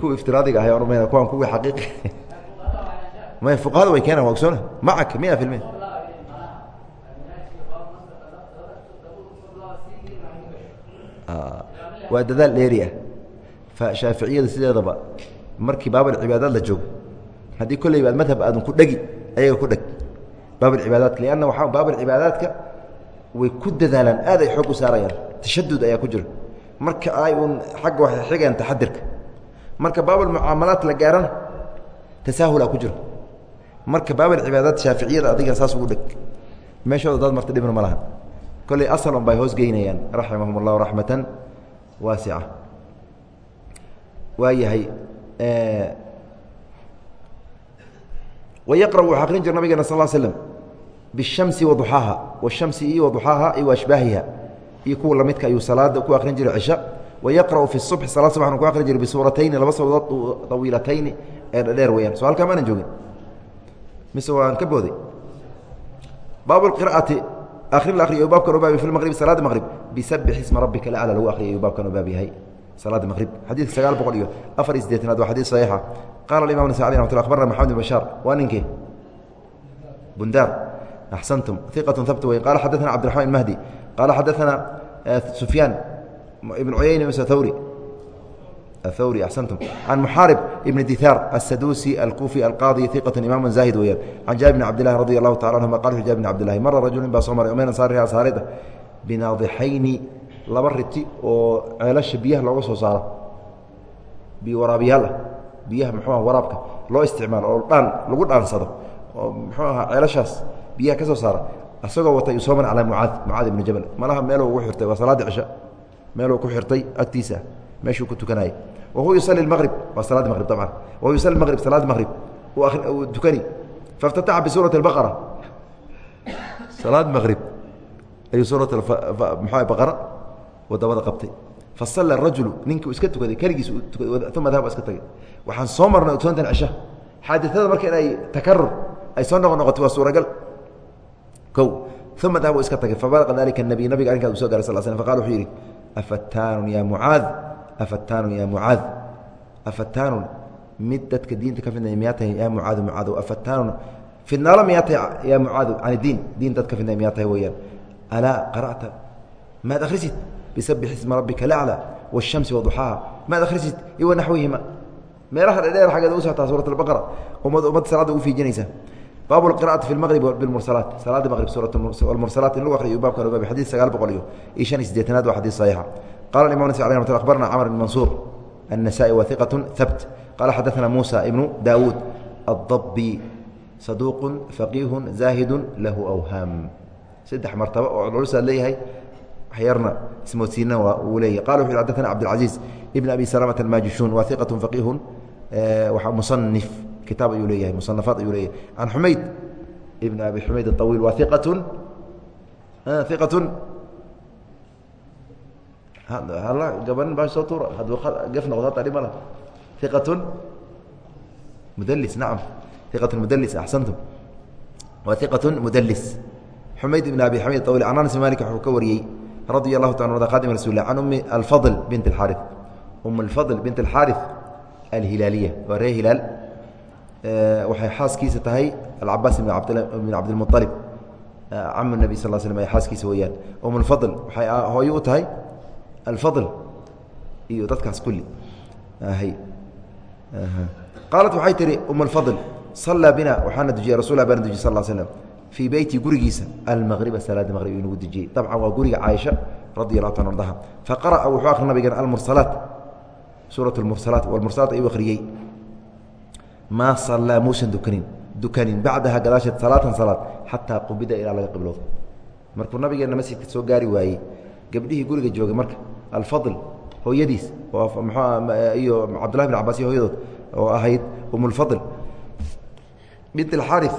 kuwa iftiraadiga aan umayna kuwan kuwii xaqiiqi. May fuqahada way keenan waa ogsoona. Macak mia fi lmia waa dadaal dheeri ah. Fa shaaficiyada sideedaba markii baabalcibaadaad la joogo haddii kolleyba ad madhab aadan ku dhegi ayaga ku dheg baabalcibaadaadka lianna waxaa baabalcibaadaadka way ku dadaalaan aad ay xoog u saarayaan tashadud ayaa ku jira. Marka ay uun xagga waxay xigayaan taxadirka marka baabalmucaamalaat la gaarana tasaahulaa ku jira. Marka baabalcibaadaad shaaficiyada adiga saas ugu dheg meeshooda dad marta dhibna ma laha kolley asalon bay hoos geynayaan raximahum اllahu raxmatan waasica waa yahay wayaqra wuxuu akrin jira nabigeena sal l slm bishamsi waduxaaha washamsi iyo waduxaaha iyo ashbaahiha iyo kuwa lamidka ayuu salaada ku akrin jiray cisha. Wayaqra'u fi subxi salaad subaxna ku akrin jiray bisuuratayni laba sawdood tawiilatayni ee dhadheer weyaan so halkaa maanan joogin. Mise waan ka booday. Baab qira'ati akrin la akriyo baabkan u baabay fi maqrib salaada maqrib. Bisabix isma rabbika lacla lagu akriya ayuu baabkan u baab yahay. Salaada maqrib. Xadiidka sagaal boqol iyo afar iyo siddeetanaad waa xadiid saxiixa. Qala imam nasa alي ramat abarna maxamed bn bashaar waa ninkii bundaar axsantum iqatun habt wey qaala xadaana cabdiraxman mahdi qaala xadaana sufyaan ibn cuyayn mise hawri ahawri axsantum can muxaarib ibn dihaar asaduusi alkuufi alqaadi iqatun imaaman zaahid weyaan can jaabir bn cabdilahi radi allahu tacala anhuma qal jaabir bn cabdilahi mara rajulin baa soo maray omen ansaarihi asaarid binaadixayni laba riti oo ceelasha biyaha looga soo saaro biwaraabiyaal ah biyaha muxuuah waraabka loo isticmaalo oo dhaan lagu dhaansado oo muxuu ahaa ceelashaas biyaha ka soo saara. Isagoo watay usooman calaa mucaad mucaad ibni jabal. Malaha meeluu ugu xirtay. Waa salaadda cisha. Meeluu ku xirtay agtiisa. Meeshuu ku tukanayay. Wahuwa yusali maqrib waa salaad maqrib abcan wahu yusali maqrib salaad maqrib uu tukani faftataxa bisuurati baqara. Salaad maqrib ayuu suurata maxaa baqara? Wadamada qabtay. Fasalla arajulu ninkii uu iska tukaday keligiis uma dahaba iska tagay. Waxaan soo marnay utukantan cisha. Xaadiثada marka inay takarur ay soo noqo noqotay waa suuragal o uma dahab iska tagay fabalaqa dalika nabiy nabiga arrinkaas uu so garay sal sl faqala wuxuu yidhi afattaanun yaa mucaad? Afattaanun yaa mucaad? Afattaanun mid dadka diinta ka fidnay miyaa tahay yaa mucaadu mucaadow afattaanun fidnaalo miyaa tahay yaa mucaadu can diin diin dad fidnay miyaa tahay weeyaan. Alaa qara'ta? Maad akhrisid bisabix isma rabbika lacla waashamsi waduxaaha maad akhrisid iwa naxwihima. Meelaha dhedheer xaggeeda u socotaa suurat albaqara ummad ummad salaadda u fiijinaysa baab اqira'ati fi اlmaqrib biاlmursalaat salaada maqrib suurat almursalaat in lagu akriyo baabkan ogaabay xadid sagaal boqol iyo iyo shan iyo siddeetanaad waa xadiid saxiixa qala imam nas alي mat akhbarna camr bn mansuur النسائي وثقة ثبت قال حدثنا موسى بن داود الضبي صدوق فقيه زاهد له أوهام سدح مرتبة وعلوسا ليهي حيرنا اسموسينا وليه قال وحي حدثنا عبد العزيز ابن أبي سلامة الماجشون وثقة فقيه آه مصنف كتاب يوليه مصنفات يوليه عن حميد ابن أبي حميد الطويل وثقة آه ثقة halla gabanin baa soo tuura hadduu gef noqdo hata dhib ma laha iqatun mudlis nacam iqatun mudlis axsantum waa iqatun mudlis xumayd ibn abi xamid طawil can anas malik wuxuu ka wariyey radia allahu taala arda qadim rasul can umi alfadl bint اlxaariث um alfadl bint اlxaariث alhilaaliya waa ree hilaal waxay xaaskiisa tahay alcabaas ibn cabdilmuطalib cam nabi sal ay xaaskiisa weeyaan. Um waxay hooyo u tahay alfadl iyo dadkaas kulli. Qaalat waxay tihi um sallaa bina waxaana dujiyey rasul baana dujiy sal slm fii beyti gurigiisa almaqriba salaada maqrib uu nagu dejiyey dabcan waa guriga caaisha radi allahu ta ardaha faqara'a wuxuu akri nabigeena almursalaat suurat lmursalaat walmursalaat ayuu akhriyey maa sallaa muusan dukanin. Dukanin bacdaha gadaasheed salaatan salaad xataa qubida ilaa laga qibloodo markuu nabigeena masjidka soo gaari waayey gabdhihii guriga joogay marka alfadl hooyadiis iyo cabdullahi bin cabas iyo hooyadood oo ahayd umulfadl bint alxaari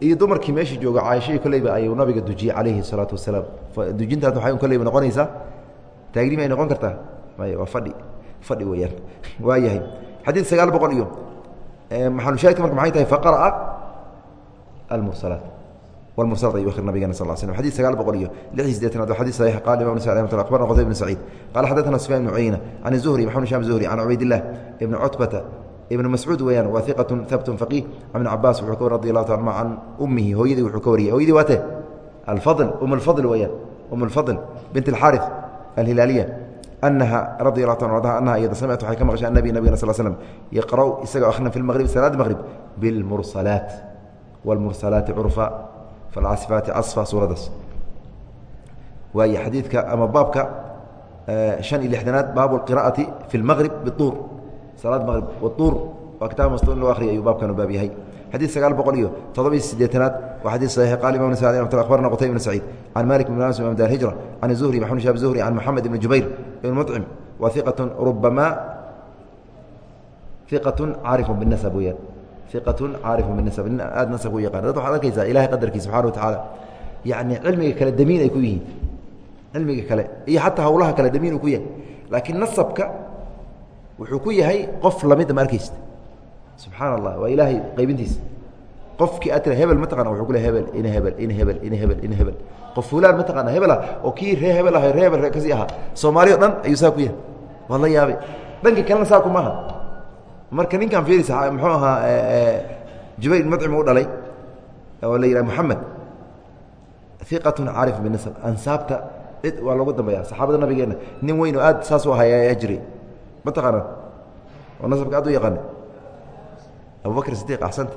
iyo dumarkii meeshii jooga caaishadii kolleyba ayuu nabiga dujiyey calayhi salaatu wasalaam. Dujintaas waxay kolleyba noqonaysaa taagnimi ay noqon kartaa. May waa fadhi. Fadhi weeyaan. Waa yahay xadiid sagaal boqol iyo maalushahidka marka maxay tahay faqara'a almursalaat. Wlmursalaat ayuu akhri nabigena sal slam xadid sagaal boqol iyo lixii sideetanaad waa xadid saxiix qala imam nasai ramat lla abarna qutayb ibn saciid. Qala xaddatana sufyan ibnu cuyeyna can zuhri maxamed sham zuhri can cubaydillaah ibni cutbata ibn mascuud weyaan waa iqatun habtun faqih ibn cabaas wuxuu ka war radi allahu taala anuma can ummihi hooyadii wuxuu ka wariyay hooyadii waate alfadl um alfadl weyaan um alfadl bint alxaari alhilaaliya الله تعالى عنها أنها إذا سمعت حي كما غشاء النبي نبينا صلى الله عليه وسلم يقرأ إسقى أخنا في المغرب صلاة المغرب بالمرسلات والمرسلات عرفا فالعاصفات عصفا suuradaas waay xadiidka ama baabka شhan iyo لixdanaad baabu الqراءaةi في المغرب bالطuur salaad mغrib wالطuur waa kitaab mast in loo akriya ayuu baabkan u baab yahay xadiid sagaal boqol iyo todobiiy sideetanaad waa xadii saxiix qaal imam sad abarna qutayb ibn saciid can malik ibn anas imam dar hijra can zuhri maxamud shahab zuhri can moxamed ibni jubayr ibn mucim wa iqatun rubamaa iqatun caarifu binasab weyaan iqatun caarifu binasab nin aad nasab u yaqana dad waxaad arkaysaa ilahay qadarkiisa subxana wa tacaala yacni cilmiga kale damiin ay ku yihiin cilmiga kale iyo xataa hawlaha kale damiin uu ku yahay laakiin nasabka wuxuu ku yahay qof la mid ma arkaysta subxaana allah waa ilaahay qaybintiisa qofkii aad tira hebel mataqana wuxuu ku le hebel ina hebel ina hebel ina hebel ina hebel. Qof fulaan mataqana hebel ah oo kii ree hebel ah ree hebel ka sii ahaa. Soomaali o dhan ayuu saa ku yahay. Waad la yaabay. Dhanka kalena saa ku maaha marka ninkan fiirisa muxuu ahaa jubayr mudcim u dhalay oo la yidhaha moxamed iqatun caarif binasab ansaabta cid waa loogu dambeeya saxaabada nabigeenna nin weyn oo aad saas u ahay ayaa jiray ma taqaanaan oo nasabka aad u yaqaana abubakr sidiq axsanta.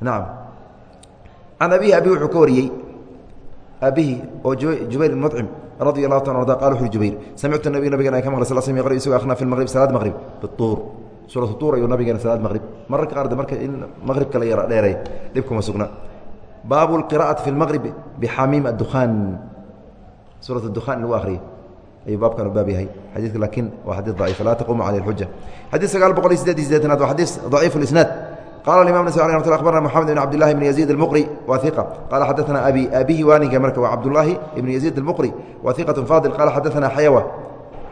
Nacam can abihi abi wuxuu ka wariyey abihi oo jubayr bn mcim radi alahu ta ada qal u jubayr samictu nabiy nabigeena ka maqlay sal sm yaqra isagoo akhnaa fi maqrib salaad maqrib. Bituur. Suuratu tuur ayuu nabigeena salaad maqrib. Mararka qaarda marka in maqhribka la yara dheeray dhibkuma sugna. Baabu lqira'ati fi lmaqrib bixamiim addukaan suurat dukhaan in lagu ahriyo ayuu baabkan u baab yahay. Xadiidka laakiin waa xadiid daciif laa taquumu caleyh lxuja xadiid sagaal boqol iyo sideed iyo siddeetanaad waa xadiis daciifu lisnaad qala imam nas ه abarna mxamed bn cabd lahi bn yaziid اlmuqri wa iqa qala xadaana abi abihi waaninka marka waa cabdulaahi ibn yaziid اlmuqri wa iqaة faadil qala xadaana xayawa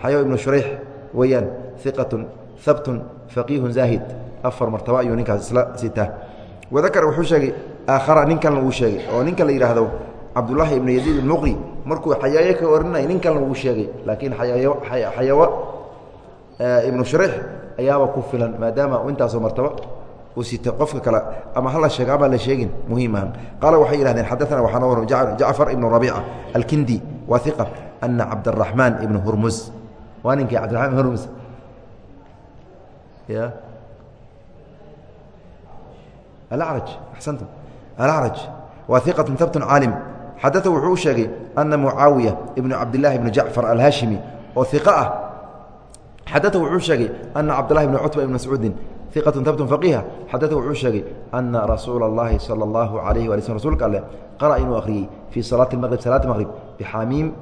xayawa ibnu shurayx weeyaan iqaة habtun faqiihun zaahid afar martaba ayuu ninkaas isla sitaa wadakar wuxuu sheegay aakhara nin kalena wuu sheegay oo ninka la yidhaahdo cabdulaahi ibnu yaziid almuqri markuu xayaayo ka warinay nin kalena wuu sheegay laakiin xayaayo xayawa ibnu shurayx ayaaba ku filan maadaama intaasoo martaba uu sita qofka kale ama hala sheego ama la sheegin muhiim ahan qaala waxay yihahdeen xadaana waxaa noo waran jacfar ibnu rabiica alkindi wa iqa ana cabdaraxmaan ibnu hurmus waa ninkii cabdiraxman ibn hurmus ya. Alacraj axsantum. Alacraj waa iqatun habtun caalim xadaa wuxuu u sheegay ana mucaawiya ibnu cabdillahi ibnu jacfar alhaashimi oo iqa ah. Xadaa wuxuu sheegay ana cabdllahi bn cutba ibn mascuudin iqatun tabtun faqiiha. Xadada wuxuu sheegay ana rasuula اllahi sala allahu alayh wali slm rsulka alleh qara inuu akhriyey fii salaati maqrib salaati maqrib bixamiim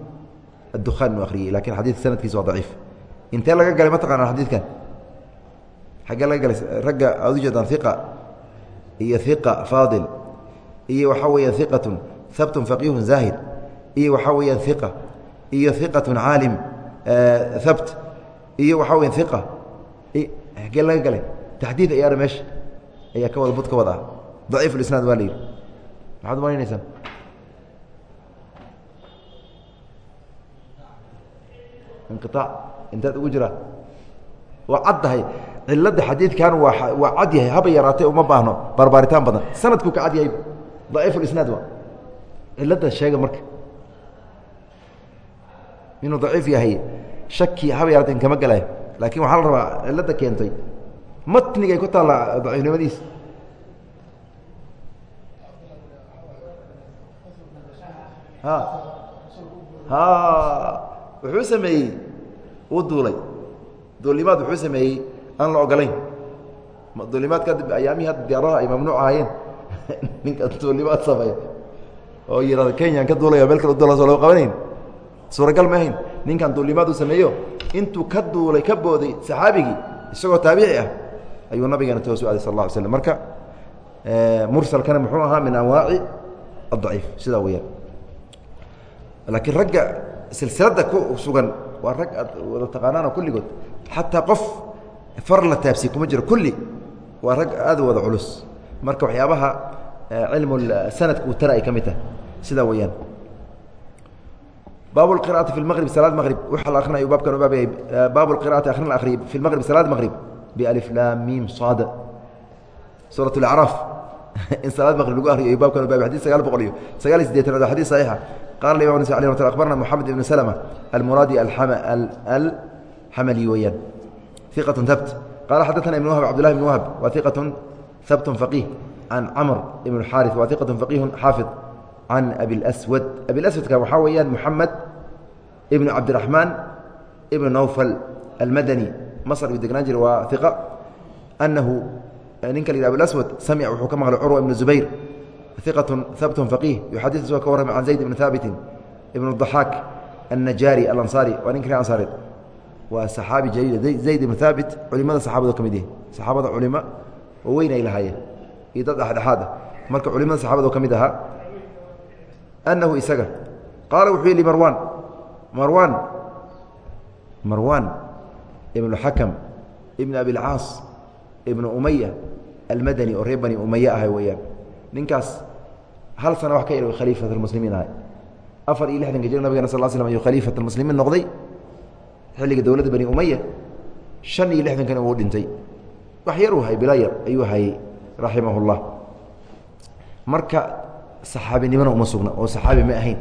addukhaan inuu akhriyey lakiin xadiidka sanadkiisa waa daciif. Intee laga galay? Ma taqaanaa xadiidkan? Xaggee laga galay ragga aad u jeedaan iqa iyo iqa faadil iyo waxaa weeyaan iqatun habtun faqihun zaahid iyo waxaa weeyaan iqa iyo iqatun caalim habt iyo waxaa weyan iqa xaggee laga galay? Taxdiid ayaana meesha ayaa ka wada bud ka wada. Ah daciif ulisnaad waa la yidhi. Maxaad umalaynaysaa inqiaac intaad ugu jiraa waa caddahay cilada xadiidkan waa waa cad yahay. Haba yaraatay uma baahno. Barbaaritaan badan. Sanadku ka cad yahay. Daciif اlisnaad waa. Cilada sheega marka. Inuu daciif yahay shaki haba yaraatay kama gelayo laakiin waxaa la rabaa cilada keentay matnigay ku taalla daciifnimadiis. Ha. Ha. Wuxuu sameeyey uu duulay. Duulimaad wuxuu sameeyey aan la ogolayn duulimaad kadib ayaamihii hadda diyaaradaha ay mamnuuc ahaayeen? Ninka duulimaad sameeya. Oo yihahda kenyaan ka duulaya meel kale duula soo loo qabanayn. Suuragal ma ahayn. Ninkan duulimaad uu sameeyo intuu ka duulay ka booday saxaabigii isagoo taabici ah ayuu nabigeena toos u aaday sal alla alay slam marka mursalkana muxuu ahaa min anwaaci adaciif sidaa weyaan laakiin ragga silsilada ku sugan waa rag aad wada taqaanaano kulligood xataa qof far la taabsi kuma jiro kulli waa rag aad wada culus marka waxyaabaha cilmu sanadka uu tara ay ka mid tahay sidaa weyaan baab اqراءaةi في المqرب saلاad mqرب waxa la akrinayo baabkan u baabyahay baab اqراءaةi akrin la akriya في المqرب saلاad mqرب بألف lam mim صاad suuraة الأعراaf in salaad mqrib lagu akriyo baabkan u baabay xadيث sagaal boqol iyo sagaal iyo sideetanaad waa xadيث صaحيixa qala الimam نسي عليه رحمة أخبرna محamed بن سلمة المuraadi الxamلي weyaan ثiqة hbt qala xadثna iبن وهب cبد لله بن وهب wa ثiqة hbt فقيه عن cمر بن الxاriث wa ثiqة فقيه xاaفظ can abi اlswad abilaswadka waxaa weeyaan moxamed ibn cabdiraxmaan ibn nawfal almadani masr uu degnaan jira waa iqa anahu ninka la yih abilaswad samica wuxuu ka maqlay curwa ibn zubayr iqatu habtun faqiih. Yuxadis isagoo ka warramay can zayd ibn haabitin ibn daxaak annajaari alansaari waa ninka ansaareed waa saxaabi jaliil. Zayd ibn haabit culimada saxaabado ka mid yahi saxaabada culimo oo weyn ay lahaayeen. Iyo dad dhexdhexaad ah. Marka culimada saxaabado ka mid ahaa anahu isaga qaala wuxuu yihi marwan marwan marwan ibn xakam ibn abilcaas ibnu umaya almadani oo reer bani umaya ahay weyaan ninkaas hal sana wax ka yar khaliifat muslimiin ahay. Afar iyo lixdanka jir nabigana sal slam ayuu khaliifat muslimiin noqday. Xilliga dowladda bani umaya shan iyo lixdankan uu dhintay. Wax yar uu hayay bila yar ayuu hayay raximah اllah marka saxaabinimona uma sugna oo saxaabi ma ahayn.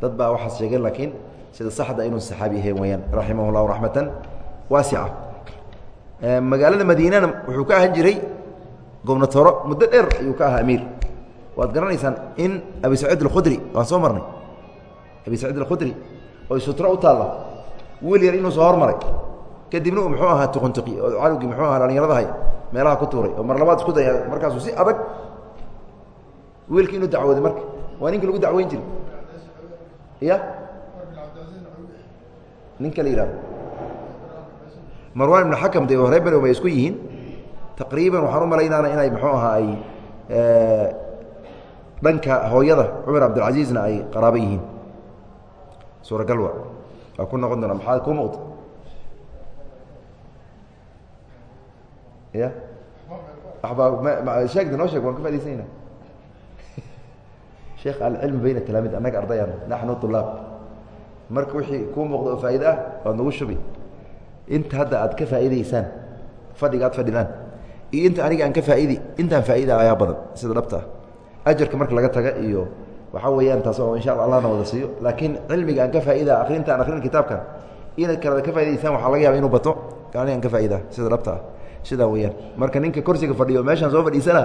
Dad baa waxaas sheegeen laakiin sida saxda inuu saxaabi ahayn weyaan raximah اllahu raxmatan waasica magaalada madiinana wuxuu ka ahan jiray gobnatoro muddo dheer ayuu ka ahaa amiir. Waad garanaysaan in abi saciid alkhudri waan soo marnay. Abi saciid alkhudri oy sutro u taalla wiil yar inuu soo hormaray. Kadibna uu muxuu ahaa tuquntuqi oo cadowgii muxuu ahaa dhallinyaradahay meelaha ku tuuray oo mar isku daya markaasuu si adag wiilki inuu dacwooday marka. Waa ninka lagu dacweyn jiray. Ya ninka la yihahdo marwan ibn xakam de reer bani umay isku yihiin. Taqriiban waxaan u malaynaana inay muxuu ahaa ay dhanka hooyada cumar cabdilcaziizna ay qaraabo yihiin. Suuragal wa waa ku noqon doona maxaa ku muuqda ya? Wabaa sheegda noo sheeg waan ka faidaysanyna sheekh alcilmu bayna talaamid annaga ardayana naxnu ulaab marka wixii kuu muuqda oo faa'iide ah waad nagu shubi inta hadda aad ka faa'iidaysaan fadhiga aad fadhidaan iyo inta aniga aan ka faaidi intaan faa'iida ayaa badan sida dhabta. Ajarka marka laga taga iyo waxaa weeyaan taas oo insha alla allahna wada siiyo laakiin cilmiga aan ka faa'iida akrinta aan akrin kitaabkan inaad kaleda ka faa'idaysaan waxaa laga yaaba inuu bato aniga aan ka faa'iida sida dhabta. Sidaa weeyaan. Marka ninka kursiga fadhiyo meeshaan soo fadhiisana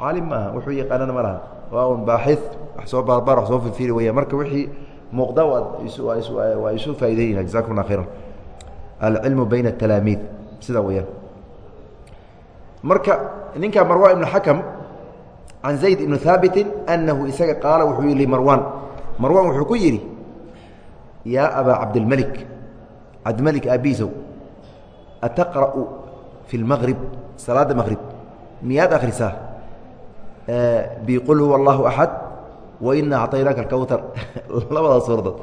caalim maaha wuxuu yaqaanana ma waa un baaxid wax soo baarbaar wax soo firfiri weeyaan. Marka wixii muuqda waa isu faa'ideynayna jazakum allah khayran alcilmu bayna atalaamiid sidaa weeyaan. Marka ninka marwan ibn xakam can zayd ibni haabiti anahu isaga qaala wuxuu yihi marwan. Marwan wuxuu ku yidhi yaa abaa cabdilmelik cabdilmelik aabiisow ataqra'u fi lmaqrib salaadda maqrib miyaad akhrisaa? Biqul huwa allahu axad wa ina acطaynaaka alkawtar labadaas suuradood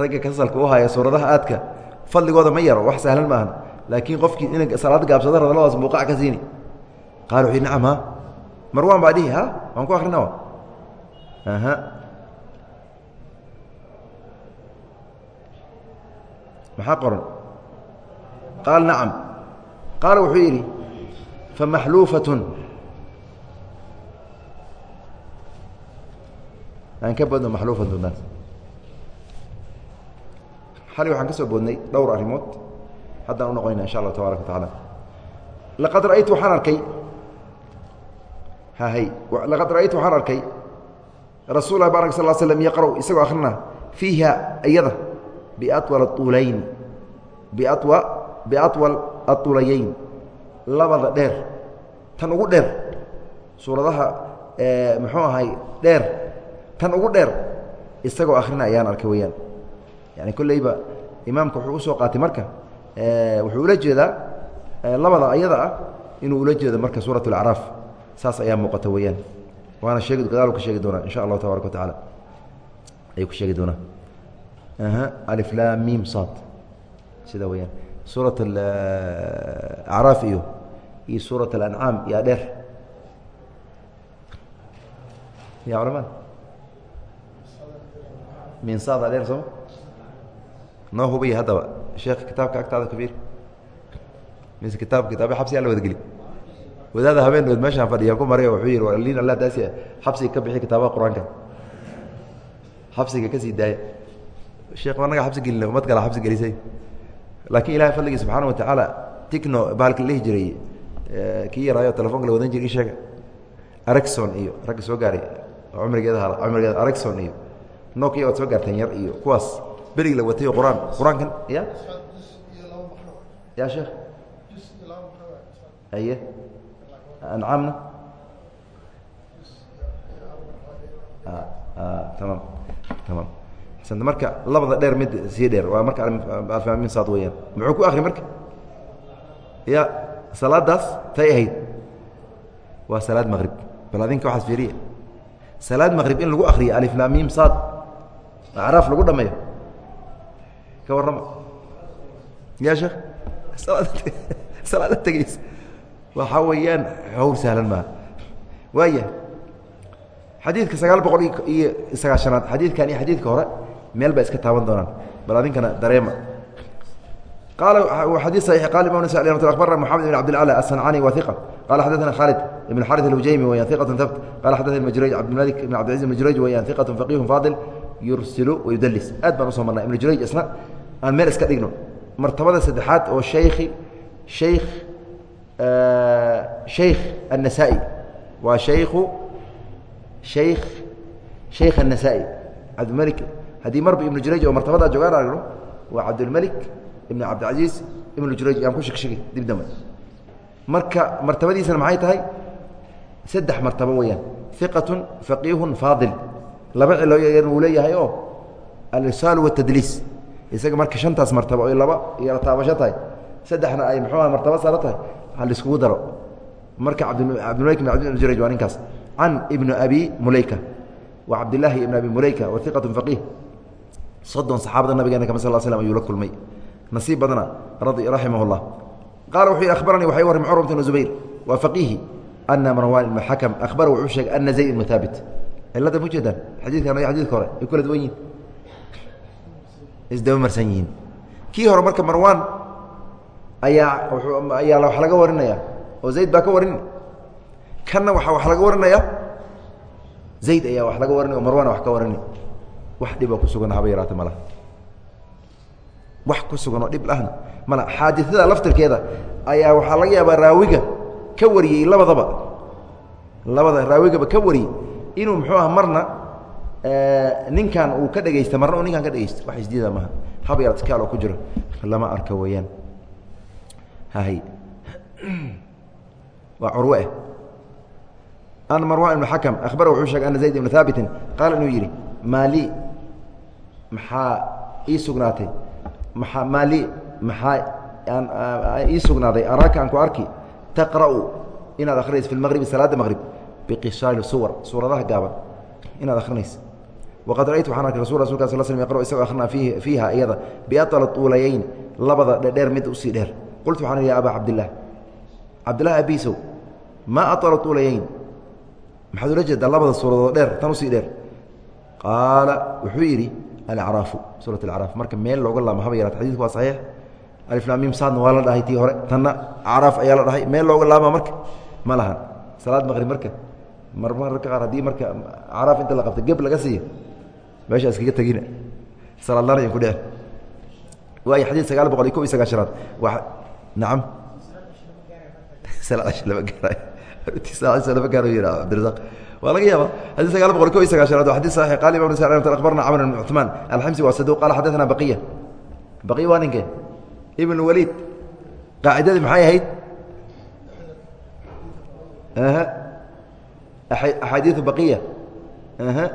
ragga kasalka u haya suuradaha aadka fadligooda ma yaro wax sahlan maahan. Laakiin qofkii ina salaad gaabsada raba labadaas muuqac ka siini. Qaala wuxu nacam ha? Marwan baa dhihi ha? Waan ku akrina aha. Maxaa qoran? Qaal nacam. Qaala wuxuu yidhi famaxluufatun aan ka badno maxluufatun xali waxaan ka boodnay dhowr arrimood. Haddaan u noqonayna insha allah tabaaraka wa tacaala. Laqad ra'aytu waxaan arkay hahay laqad ra'aytu waxaan arkay rasuul lah barak sal slm yaqra'u isagoo akhrina fiiha iyada biawal aulayn biawa biatwal aulayayn labada dheer tan ugu dheer suuradaha muxuu ahay dheer tan ugu dheer isagoo akhrina ayaan arkay weyaan yani kolleyba imaamka wuxuu u soo qaatay marka wuxuu ula jeedaa labada ayada ah inuu ula jeedo marka suurat اlacraaf saas ayaa muuqata weeyaan. Waana gadaal ka sheegi doonaa insha allahu tabaaraka wa tacaala. Ayuu ku sheegi doonaa. Aha aliflam mim sad sida weyaan suurat acraaf iyo iyo suurat alancaam yaa dheer. Ya culama min sada dheer sooma noo hubiya haddaba. Sheekh kitaabka agtaada kabiir. Mise kitaab kitaabya xabsi alla wadageli wadaada habeendood meeshaan fadhiya ku maray wuxuu yihi lin alla daasi xabsiga ka bixi kitaabaha qur'aanka. Xabsiga ka sii daaya. Sheekh anaga xabsi gelina umad kala xabsi gelisay. Laakiin ilahay fadligii subxaana wa tacaala ticno bahalka dhihi jiray kii yaraayo telefonka la wadan jiray i sheega aragson iyo ragga soo gaaray cumrigeeda cumrigeeda aragson iyo nokia oad soo gaarteen yar iyo kuwaas berigi la watay qur'aan. Qur'aankan? Ya ya sheekh aye. Ancaamna? Tamaam tamaam xasanta marka labada dheer mid sii dheer. Waa marka alfaamin saad weyaan muxuu ku akri marka? Ya salaadaas tay ahayd. Waa salaad maqrib bal adinka waxaas fiiriya. Salaad maqrib in lagu akriyo aliflaamim saad. Acraaf lagu dhameeyo ka warrama ya sheekh salaada tegeysa waxaa weeyaan hawl sahlan maaha waaya xadiidka sagaal boqol iyo sagaashanaad xadiidkan iyo xadiidka hore meel bay iska taaban doonaan bal adinkana dareema qaala xadii صaيح qala imam نس أخbarna محamed بن عبد الأعلى الصنعاني wa ثiqة qala xadaثna khالد بن xارث الهujaymi weyaan ثiqة ثbt qala xadaثna mjrayج cabdimلك بن cabdالعزيز بن jurayج weyaan ثiqة فقيه fاضل yursilu وayudlis aad baan usoo marnay iبn jurayج isna aan meel iska dhigno. Martabada saddexaad oo shaykhi shaykh shaykh annasaa'i. Waa shaykhu shaykh shaykh annasaa'i. Cabdilmalik haddii marba ibnu jurayj oo martabada joogaan aragno waa cabdilmalik ibnu cabdilcaziiz ibnu jurayj. Yaan ku shigshigi dib dambe. Marka martabadiisana maxay tahay? Saddex martabo weeyaan. Iqatun faqiihun faadil. Laba cilo wuu leeyahay oo alirsaal waاtadliis isaga marka shantaas martabo ay laba iyo taabasho tahay saddexna ay muxuu aha martabo saaro tahay ha laiskugu daro. Marka cabdimalik ibn abd ibn jurayj waa ninkaas. Can ibni abi muleyka wa cabdilaahi ibn abi muleyka wa iqatun faqiih soddon saxaabada nabigeena kama sal slam ayuu la kulmay. Nasiib badna raximah اllah qaala wuxuu akhbaranii waxay warrami curwat bn zubayr waa faqiihi ana marwan ibn xakam akhbara wuxuu sheegay ana zayd ibnu haabit cilada ma ujeedaan xadiidkan iyo xadidka hore ay kula duwan yihiin isdaba marsan yihiin kii hore marka marwan ayaa ayaa wax laga warinaya oo zayd baa ka warin kanna waa wax laga warinaya zayd ayaa wax laga warinaya o marwana wax ka warini wax dhiba ku sugan haba yaraata malaha wax ku sugan oo dhib lahna mala xaadiثada laftirkeeda ayaa waxaa laga yaabaa raawiga ka wariyey labadaba. Labada raawigaba ka wariyey inuu muxuu ah marna ninkan uu ka dhegeysta marna uu ninkan ka dhegeysta wax isdiida maha haba yar iskaal oo ku jiro. Lama arka weeyaan. Hay. Waa curwe. An marwan ibn xakam akhbara wuxuu sheegay ana zayd ibn haabitin qaala inuu yidhi maali maxaa ii sugnaatay? Maa maali maxaa ii sugnaaday? Araaka aan ku arki? Taqra'u inaad akhrinayso fi lmaqribi salaadda maqrib biqisaali suwar. Suuradaha gaaban. Inaad akhrinayso waqad ra'aytu waxaan arkay rasul rasulka sal slm yaqra'u isagoo akhrina fiiha iyada biaطala tuulayayn labada dhedheer mid u sii dheer qultu waxaan ya abaa cabdillaah cabdillahi abiisow maa aطala tuulayayn maxaad ula jeedaa labada suuradood dheer tan u sii dheer qaala wuxuu yidhi alacraafu suurat alacraaf marka meel looga laamo haba yaraata xadidku waa saxiix aliflaamim saadna waa la dhahay tii hore tanna acraaf ayaa la dhahay meel looga laama marka ma lahan salaad maqrib marka mar mararka qaar haddii marka acraaf inta la qabta geb laga siiyo meesha iskaga tegina salaad laan idinku dhicin waay xadiid sagaal boqol iyo ko iyo sagaashanaad. Nacam lama gaara lama gaaro yidha cabdirasaaq waa laga yaaba xadii sagaal boqol ko iyo sagaashanaad waa xadii saxiix. Qaal imam nasai akhbarna camr ibn cuثmaan alxamsi waa saduq qaala xadaثna baqiya. Baqiya waa ninke. Ibn waliid. Qaacidadii maxay ahayd? Aha. Axaadiiu baqiya. Aha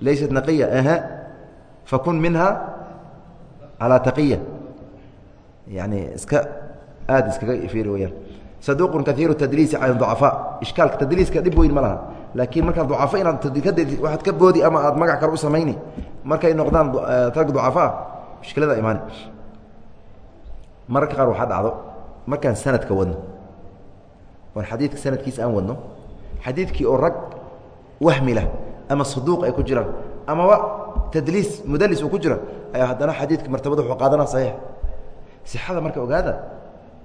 laysat naqiya h fakun minha calaa taqiya yani iska aad iskaga iiri weyaan saduuqun kaiiru tadliisi cala ducafaa ishkaalka tadliiska dhib weyn ma laha laakiin markaa ducafo inaad waaad ka boodi ama aad magac kale u samayni markay noqdaan rag ducafaa mushkilada imaani mararka qaar waxaa dhacdo markaan sanadka wadno oon xadiidka sanadkiisa aan wadno xadiidkii oo rag wahmi lah ama saduuq ay ku jiraan amaba tadliis mudlis uu ku jira ayaa haddana xadiidka martabada wuxuu qaadanaa saxiix. Sixada marka ogaada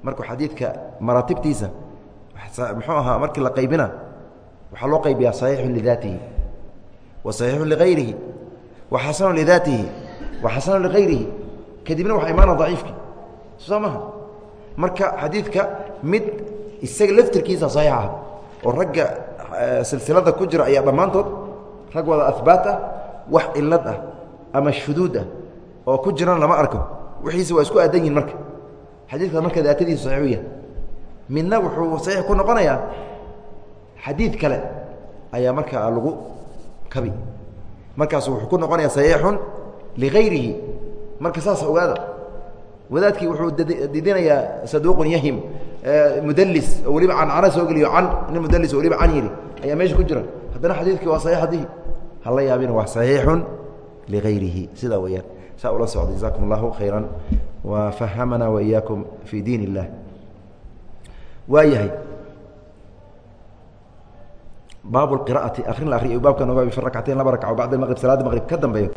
markuu xadiidka maraatibtiisa muxuu ahaa markii la qaybina waxaa loo qaybiyaa saxiixun lidaatihi wa saxiixun liayrihi wa xasanun lidaatihi wa xasanun ligayrihi kadibna waxaa imaana daciifki soo maha marka xadiidka mid isaga laftirkiisa saxiix ah oo ragga eh, silsilada ku jira ayaa dhammaantood rag wada wax cilad ah ama shuduud ah oo ku jirana lama arko wixiise waa isku aadan yihiin marka. Xadiidka marka daatadiisu saxiixu yahay. Midna wuxuu saxiix ku noqonayaa xadiid kale ayaa markaa lagu kabi. Markaasu wuxuu ku noqonayaa saxiixun ligayrihi. Marka saasa ogaada wadaadkii wuxuu didinayaa saduuqun yahim mudlis oo weliba cancana soo geliyo can nin mudlis oo weliba can yidhi ayaa meesha ku jira. Haddana xadiidkii waa saxiix adihi hala yaabina waa saxiixun ligayrihi. Sidaa weyaan saa ula socda jazakum allahu khayra wafahmana waiyaakum fi diin illah waa yahay baab qira'ati akrin la akriya baabkan ogaab fi rakcatayn laba rakco bacda maqrib salaada maqrib ka dambeeyo.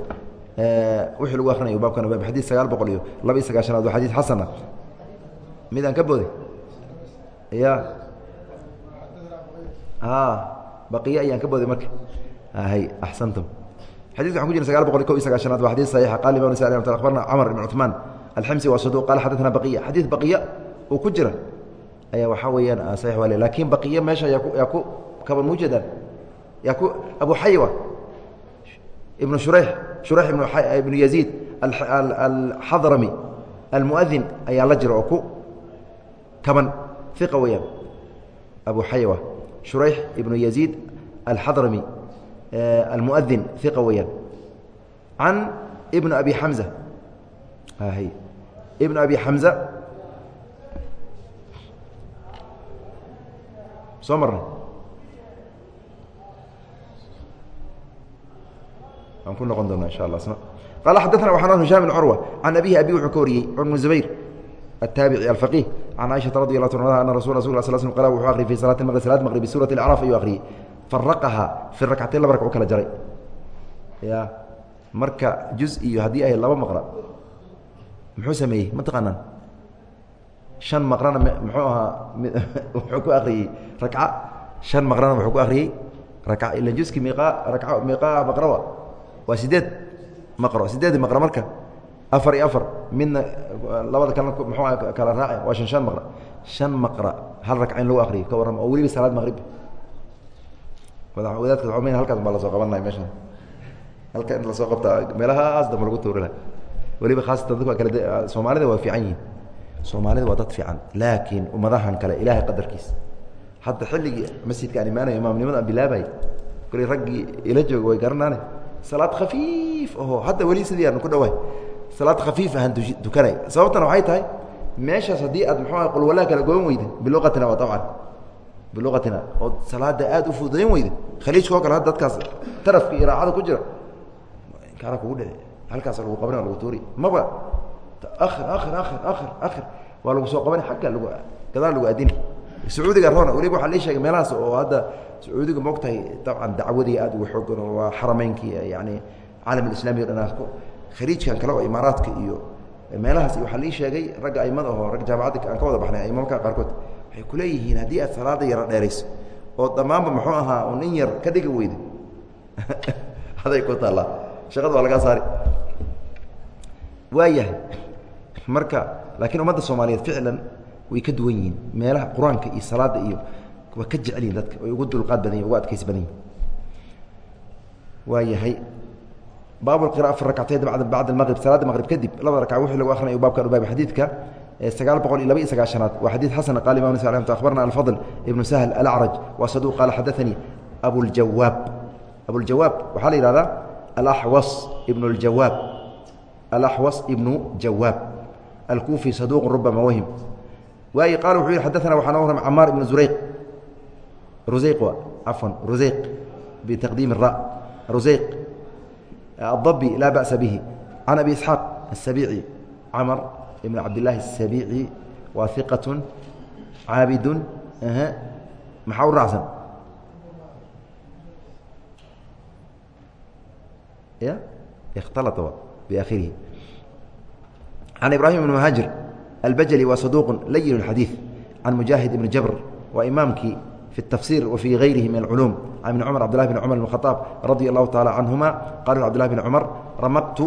Wixii lagu akrinayo baabkan ogaab xadid sagaal boqol iyo laba iyo sagaashanaad waa xadiid xasana. Mid aan ka booday ya baqiye ayaan ka booday marka. Axsantum xadidka waxan ku jira sagaal boqol ko iyo sagaashanaad waa xadid saxiixa qala imam nasa abarna camr ibn cuثmaan alximsi waa saduq qala xadaثna baqiya. Xadiid baqiya uu ku jira ayaa waxaa weeyaan saxiix waa le laakiin baqiye meesha yaa ku kaban mujeedaan yaa ku abu xaywa ibnu shurayx shurayx ibnu yaziid alxadrami almuadin ayaa la jira oo ku kaban iq weyaan abu xaywa shurayx ibnu yaziid alxadrami eh, almuadin iqa weyaan can ibn abi xamza ibn abi xamza soo marna waan ku noqon doona insha allah qaala xadana waxaa hishaam bn curwa can abihi abi wuxuu ka wariyey cumr bn zubayr ataabici alfaqih an caiشhaa radi ه ta ana rasu rasul sl sl wu akhriyay fi salat mqrib salaad maqrib suurat acraaf ayuu akhriyey faraqahaa fi rakcatayn laba rag u kala jaray ya marka juz iyo haddii ay laba maqra muxuu sameeyey ma taqaanaan han maqrana muxuu ahaa wuxuu ku akriyey rakca han maqrana wuxuu ku akriyey raka ila juski miqa raka miqaa maqra wa waa sideed maqro sideedi maqra marka afar iyo afar midna labada kalena muxuu kala raace waa shan shan maqra. Shan maqra hal ragca in lagu akriyo ka warrama oo weliba salaad maqrib. Wadaadka waxa halkaas baa la soo qabanaya meeshan. Halka in la soo qabta meelahaas damba lagu tuuri laha weliba khaasatan dadka kale soomaalida waa fiican yihiin. Soomaalida waa dad fiican laakiin ummadahan kale ilaahay qadarkiisa hadda xilligii masjidka aan imaanayo imaamnimada aan bilaabay kuli raggii ila jooga way garanaane salaad khafiif oho hadda weli sidii aan ku dhawaay salaad khafiif ahaan tukanay sababtana waxay tahay meeshaas haddii aad muxuu qulwalaa kala goyn weyda biluqatina waa abcan biluqatina ood salaada aada u fududayn weyda khaliijka oo kale hadda dadkaas tarafka iyo raacada ku jira kaana kugu dhici halkaas lagu qabana lagu tuuri. Maba akhir akhir akhir akhir akhir waa lagu soo qabana agga lagu gadaal lagu aadini. Sacuudiga roona weliba waxaa lii sheegay meelahaas oo hadda sacuudiga moogtahay dabcan dacwadii aad ugu xoogan oo waa xarameynkii yani caalam alislami o dhan khaliijkan kale oo imaaraadka iyo meelahaas waxaa lii sheegay ragga aimada oo rag jaamacadda aan ka wada baxnay aimamka qaarkood. Waxay kuleeyihiin haddii aad salaada yaro dheerayso oo dhammaanba muxuu ahaa un in yar ka dhigi weyda aday ku taallaa. Shaqada waa lagaa saari. Waa yahay marka laakiin ummadda soomaaliyeed ficlan way ka duwan yihiin meelaha qur'aanka iyo salaada iyo waa ka jecel yihiin dadka way ugu dulqaad badan yihiin ugu adkaysi badan yihiin waa yahay baab اqراءة في ركcatayn bacd المغرب salaada mغrib kadib labada ragc wixii lagu akrinayo baabkan ubaab xadiidka sagaal boqol iyo laba iyo sagaashanaad waa xadiid xasan qala imam ن aخbarna alفضل ibnu سهل alأcrج wa saduq qaala xadaثanii abuاljawaab abuاljawaab waxaa la yihahdaa alaxwas ibn اljawaab alaxwas ibnu jawaab alkufi saduq rubama wahim waay qaal wuxuu yihi xadaana waxaa noo warramay camaar ibnu zurayq rusayq wa cafwan rusayq bitaqdiimi ra rusayq الضبي لا بأس به عن أبي إسحاق السبيعي عمر بن عبد الله السبيعي واثقة عابد محا u raacsan y اkhtalطa بآkhirihi عن إبراهيم بن مهاجر البجلي waa صدوق لyin الحديث عن مجاهد بن جبر waa imaamkii في التفsير وفي غayrihi من العلوم عن بن cمر عبد الله بن cمر بن الخطاب رضي الله تعالى عنهما qال عبد الله بن cمر رمqت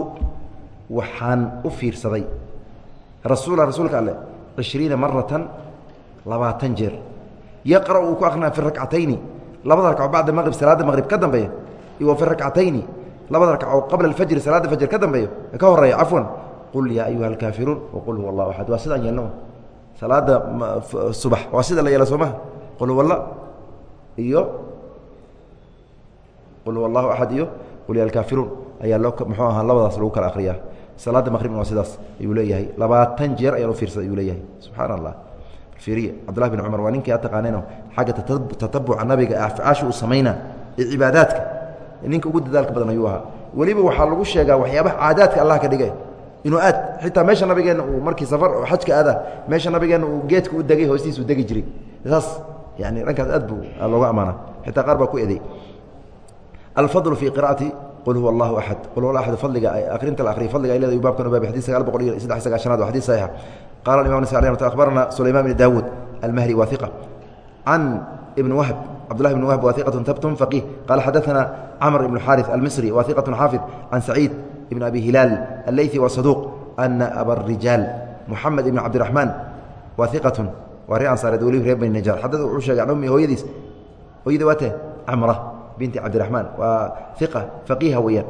waxaan u fiirsaday rasuل rasuulka ale عشhريiنa maraة labaatan jeer yaqra uu ku akrinaa fi rakcatayni labada rakco bacda maqrib salaada maqrib ka dambeeya iyo fi rakcatayni labada rakco qabla alfajri salaada fajr ka dambeeyo ka horeeya cafwan qul yaa ayuha alkaafiruun waqul huwa allahu axad waa sidaan yeelno salaada subax waa sida la yeela soo maha qul huwa alla iyo qul huwa allahu axad iyo qul ya alkaafiruun ayaa muxuu ahaa labadaas lagu kala akriyaa salaada maqribna waa sidaas ayuu leeyahay. Labaatan jeer ayaan u fiirsaday ayuu leeyahay. Subxaana allah cabdulahi bin cumar waa ninkii a taqaaneen xagga tatabuca nabiga afcaasha uu samayna ee cibaadaadka. Ninka ugu dadaalka badan ayuu ahaa. Weliba waxaa lagu sheegaa waxyaabaha caadaadka allah ka dhigay. Inuu aad xitaa meesha nabigeenna uu markii safar xajka aada meesha nabigeenna uu geedka u degay hoostiisu degi jiray. Saas yani dhankaas aad buu looga ammaana xitaa qaar baa ku eday alfadlu fii qira'ati qul huwa allahu axad qul huwa axad fadliga akrinta la akriya fadliga ay leedahay baabkan ubaabi xadis sagaal boqol iyo saddex sagaashanaad waa xadis saxiixa qala imam ns abarna sulayman bn daawuud almahri wa iqa can ibn wahb cabdullahi bn wahb wa iqatun tabtun faqih qala xadaana camr ibn xaariث almisri wa iqatun xaafid can saciid ibn abi hilaal alleyثi wa saduuq ana abarijaal muxamed ibn cabdiraxmaan wa iqatun waa ree ansaareed weliba reer bani najaar xadada wuxuu sheegay can ummi hooyadiis hooyadii waa tee camra binti cabdiraxmaan waa iqa faqiiha weeyaan.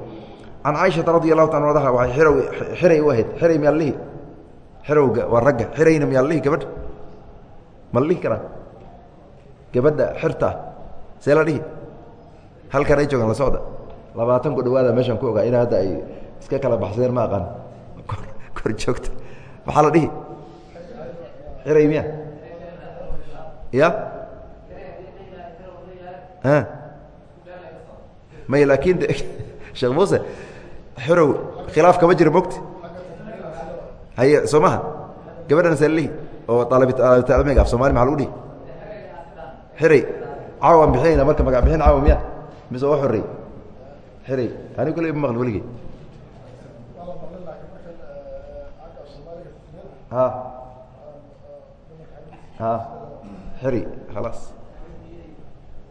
Can caaishata radi allahu taala anha waxay xirow xiray u ahayd. Xiray miyaallihi xirowga waa ragga. Xirayna miyaa la dhihi gabadha ma la dhihi karaa gabadha xirta see la dhihi halkan ay joogaan la socda. Labaatan ku dhawaada meeshaan ku ogaa in hadda ay iska kala baxsadeen ma aqaan. Kor joogta. Maxaa la dhihi? Xiray miya. Ya may laakiin sheekh muuse xirow khilaaf kama jira mogti haye soo maha. Gabadhan sallihi oo aalibtaclimiga af somali maa lagu dhihi? Xiray. Caawan bixinayna marka magac bixin caawa miya. Mise waa xorey xiray. Anigu kule ma maqli weligey. Ha. Ha. Xiri khalaas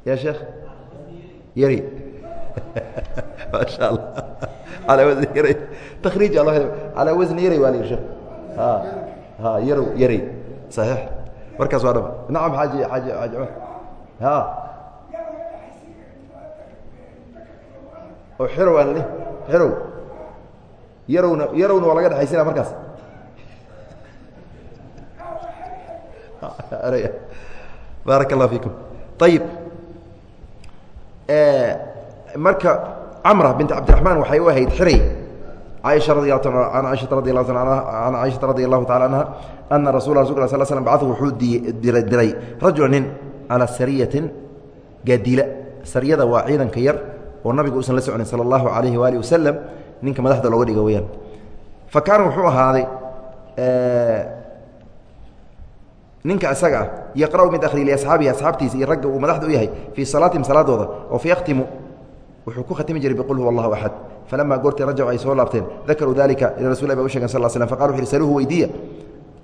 ya sheekh. Yari ma sha allah alaa wasni yary takriij alaa wasni yary waa la yidhi sheekh ha ha yarow yaray saxiix markaas waa dhab nacam xaaji xaaji xaaji cumar ha. Oo xirow aan leh xirow yarowna yarowna waa laga dhexaysina markaas baaraka allah fiikum ayib marka camra bint cabdiraxmaan waxay u ahayd xiray caaisha radi allahu tacala anha ana rasul rasulka sal slm bacuu wuxuu diray rajula nin calaa sariyatin gaadiila sariyada waa ciidanka yar oo nabiga uusan la soconin sala allahu alayhi waali wasalam ninka madaxda looga dhiga weyaan fa kaana wuxuu ahaaday ninka isaga ah yaqra'u mid akhriya liasxaabihi asxaabtiisa iyo ragga uu madaxda u yahay fii salaatihim salaadooda oo fayakhtimu wuxuu ku khatimi jiray biqul huwa allahu axad falamaa goortii rajacu ay soo laabteen dakaruu dalika ila rasul ba u sal slm faqala wuxu saluuhu weydiiya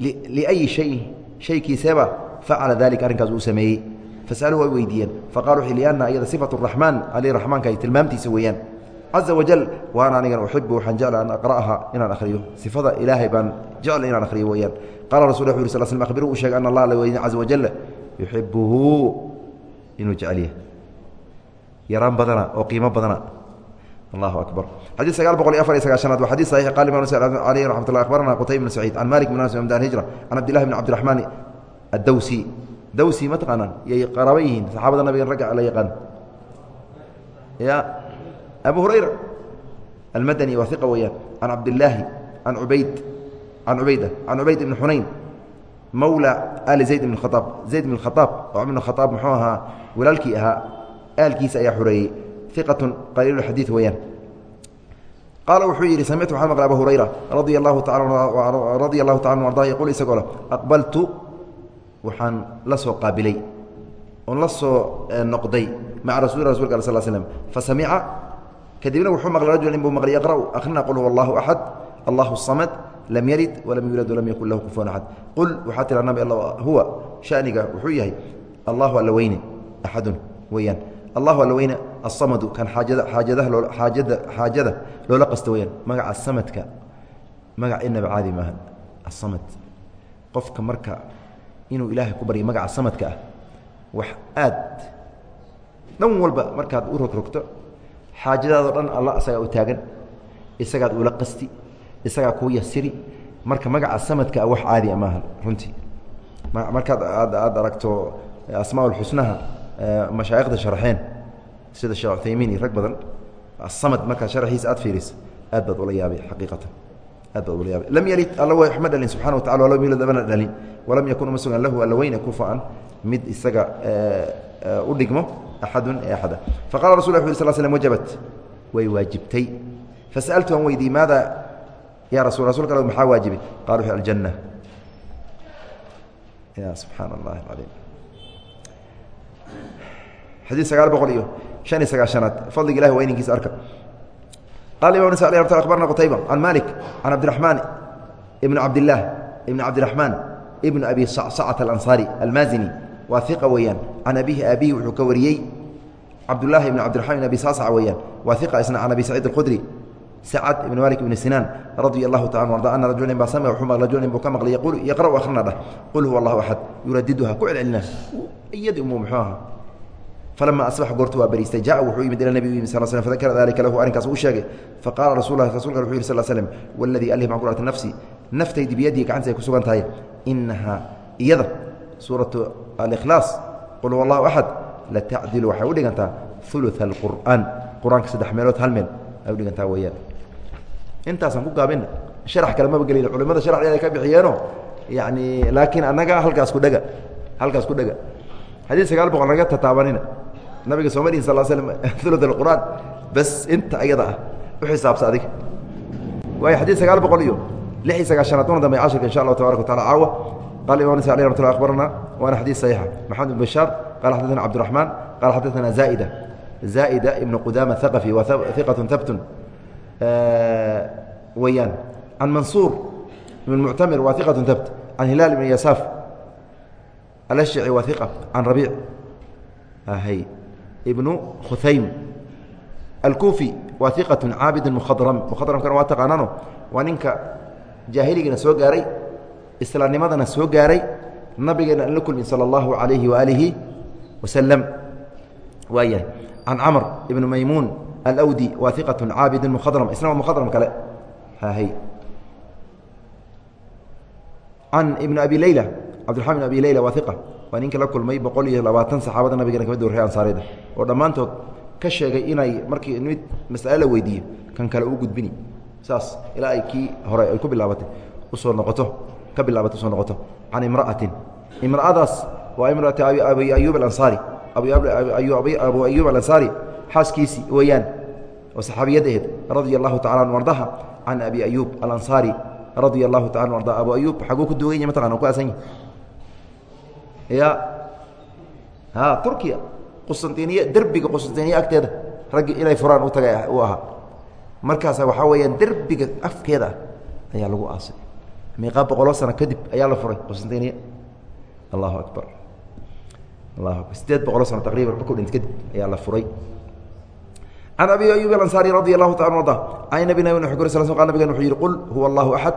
liayi shayin shaykiiseeba facala dalika arrinkaas uu sameeyey. Fasaluhu way weydiiyeen. Faqala wuxu lianna iyada sifatu raxmaan ali raxmaanka ay tilmaamtiisa weeyaan. Caza wajal waana anigan uxibu waxaan jecla an aqra'aha inaan akhriyo. Sifada ilaahay baan jecla inaan akhriyo weeyaan. Qala rasul wu yh sl sl akhbiru u sheegay an allah caza wajala yuxibuhu inuu jecel yahay yaraan badana oo qiimo badana. Allahu akbar. Xadii sagaal boqol iyo afar iyo sagaashanaad waa xadii saxiix qala imam aleyh raxmat llah akhbarana qutayb bn saciid can malik bn anas mdan hijra can cabdillahi bn cabdiraxmaan addawsi. Dawsi ma taqaanaan yay qaraaba yihiin saxaabada nabiga ragga la yaqaan. Ya abu hurayra almadani waa iqa weeyaan. Can cabdillaahi can ubayd can cubayda can cubayd ibni xunayn mawla ali zayd ibn khaaab zayd ibn khaaab oo ibn khaaab muxuu ahaa walaalkii ahaa aalkiisa ayaa xureeyey iqatun qaliilu xadiid weeyaan. Qaala wuxuu yidhi samictu waxaan maqlay abu hurayra radia allahu taala radia allahu taala an ardaa yaquul isagoo le aqbaltu waxaan la soo qaabilay. Oon la soo noqday maca rasuli rasulka al sl slm fasamica kadibna wuxuu maqlay rajul inbuu maqlay yaqra'u akhrina qul huwa allahu axad allahu samad lam yalid walam yuulad walam yakun lahu kufuwan axad qul waxaa tira nabi huwa shaniga wuxuu yahay allahu alla weyne axadun weeyaan allahu alla weyne asamadu kan xaajada loola qasta weyaan magaca samadka magac inaba caadi maaha asamad qofka marka inuu ilaahay ku baryo magaca samadka ah wax aad dhan walba markaad u rogrogto xaajadaadoo dhan alla isagaa u taagan isagaad ula qasti isagaa kuu yasiri marka magaca samadka ah wax caadia maaha runtii. Markaad aad aragto asmaa lxusnaha mashaayikhda sharxeen sida sheekh uthaymiin iyo rag badan asamad markaa sharxiisa aad fiiriso aad baad ula yaabay xaqiiqatan aad baad ula yaabay. Lam yalid alla waxma dhalin subxana wa tacala walam yulad amana dhalin walam yakun uma sugan lahu alla weyne kufaan mid isaga u dhigmo axadun ee axada. Faqala rasul yh sl slm wajabat. Way waajibtay. Fasa'altu aan weydii maada ya rasu rasulka maxaa waajibay qala aljanna ya subxaana allahi alcadiim xadii sagaal boqol iyo han iyo sagaashanaad fadliga ilahi waa inankiisa arka. Qaala imam sa abarna qtayba can malik can cabdiraxmaan ibn cabdillaah ibn cabdiraxmaan ibn abi sacsacat alansaari almaazini. Waa iqa weeyaan. Can abihi aabihi wuxuu ka wariyey cabdulahi ibn cabdiraman ibn abi saasac weeyaan. Waa iqa isna can abi saciid alqudri sacad ibn malik ibn sinaan radi allahu taala arda ana rajulan baa samia wuxuu maqlay rajulan buu ka maqlay yaqul yaqra'u akhrina dhah. Qul huwa allahu axad yuradiduha ku celcelina iyad umu muxuu aha falama asbax goortu waa bariistay jaa wuxuu yimid ila nebi yimi sal slm fadakara dalika lahu arrinkaas uu sheegay faqala rasul lah rasulka wuxu yih sal slm waladii alih maan ku nafsi naftaydi biyadii gacantiisa ay ku sugan tahay inahaa iyada suuratu alikhlaas qul huwa allahu axad latacdilu waxay u dhigantaa ulua alqur'aan qur'aanka saddex meelood hal meel ay u dhigantaa weeyaan intaasaan ku gaabina sharax kale maba gelin culimada sharxdeeda ka bixiyeeno yani laakiin annaga halkaas ku dhega halkaas ku dhega xadiid sagaal boqol naga tataabanina nabiga sooma dhihin sal slm ulu qur'aan bas inta ayada ah u xisaabsa adiga waayo xadiid sagaal boqol iyo lix iyo sagaashanaad una dambe cashirka insha allahu tabarak watacala caawa qala imam nasa alih ramat lla akhbarana waana xadiid saxiixa. Maxamed ibn bashaar qala xaddaثana cabdiraxmaan qala xaddaثana zaa'ida. Zaa'ida ibnu qudama haqafi wa iqatun habtun weyaan can mansuur ibn muctamir waa iqatun habt can hilaal ibn yasaaf alashci waa iqa can rabiic ibnu khuhaym alkuufi waa iqatun caabidun mukhadram. Mukhadramkana waa taqaanaano waa ninka jaahiligana soo gaaray islaamnimadana soo gaaray nabigeena an la kulmin salى اllahu alayhi waaalihi wasalam waayahay can camr ibn maymuun alwdi waa iqatun caabidun mukhadram. Isna waa mukhadram kale. Hy can ibn abi leyla cabdiraxman bin abi leyla waa iqa waa ninka la kulmay boqol iyo labaatan saxaabada nabigana ka mid warey ansaarida oo dhammaantood ka sheegay inay markii mid mas'ale la weydiiyo kan kale u gudbini. Saas ilaa ay kii hore ay ku bilaabatay u soo noqoto ka bilaabatay u soo noqoto can imra'atin. Imra'adaas waa imra'ati abi ayuub alansaari. Abu ayuub alansaari xaaskiisii weeyaan oo saxaabiyad aheed radia allahu tacala an ardaha can abi ayuub alansaari radia allahu taala an arda abu ayuub xaguu ku duugan yahy mataqana ku asan yahy ya turkiya. Qustantiniya derbiga qustantiniya agteeda. Raggi inay furaan u tagay uu ahaa markaasa waxaa weeyaan derbiga afkeeda ayaa lagu aasay. Miiqaa boqoloo sano kadib ayaa la furay qustantiniya allahu akbar. Allahu akbar. Sideed boqoloo sano taqriban marku dhint kadib ayaa la furay. Can abi ayub alansaari radi allahu taala arda can nabina q sl qa nabigan wuxuu yihi qul huwa allahu axad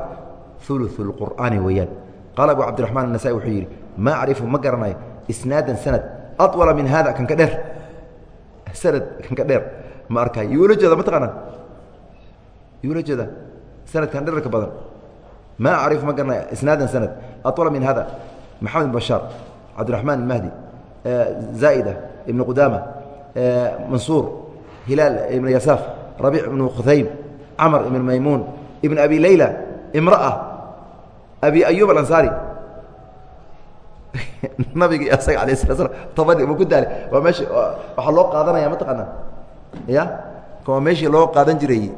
ulu اlqur'aani weeyaan. Qaala abu cabdiraxmaan anasai wuxuu yidhi maa acrifu ma garanayo isnaadan sanad. Aطwala min hada kanka dheer. Sanad kanka dheer. Ma arkayo yuula jeeda ma taqaanaa? Yuula jeeda sanadkan dherarka badan. Maa acrifu ma garanayo isnaadan sanad. Aطwala min hada maxamed ibn bashaar cabdiraxmaan mahdi zaa'ida ibn qudaama mansuur hilaal ibn yasaaf rabiic ibnu khuhaym camr ibn maymuun ibn abi leyla imra'a abi ayub alansaari nabigi asaga ala sala slam tobadii ma ku daalay. Waa meesha waxaa loo qaadanaya mataqaanaa ya waa meeshii loo qaadan jiray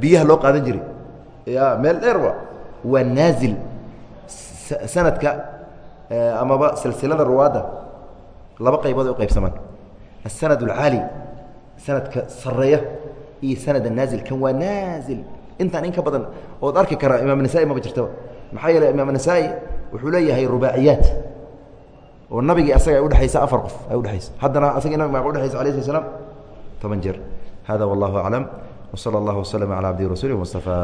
biyaha loo qaadan jiray. Ya meel dheer wa waa naazil sanadka amaba silsilada ruwaadda laba qaybood ay u qaybsamaan. Asanad alcaali sanadka sareeya iyo sanad anaazil kan waa naazil. Intaan in ka badan ood arki karaa imaam nasaa-i maba jirtaba maxaa yeele imaam nasaa-i wuxuu leeyahay rubaaciyaat oo nabigii asaga ay udhexaysa afar qof ay udhexaysa haddana asagii nabig maa udhexaysa ala slat slam toban jeer. Hada wallahu aclam. Wsala allahu waslama ala cabdihi rasuuli mustafa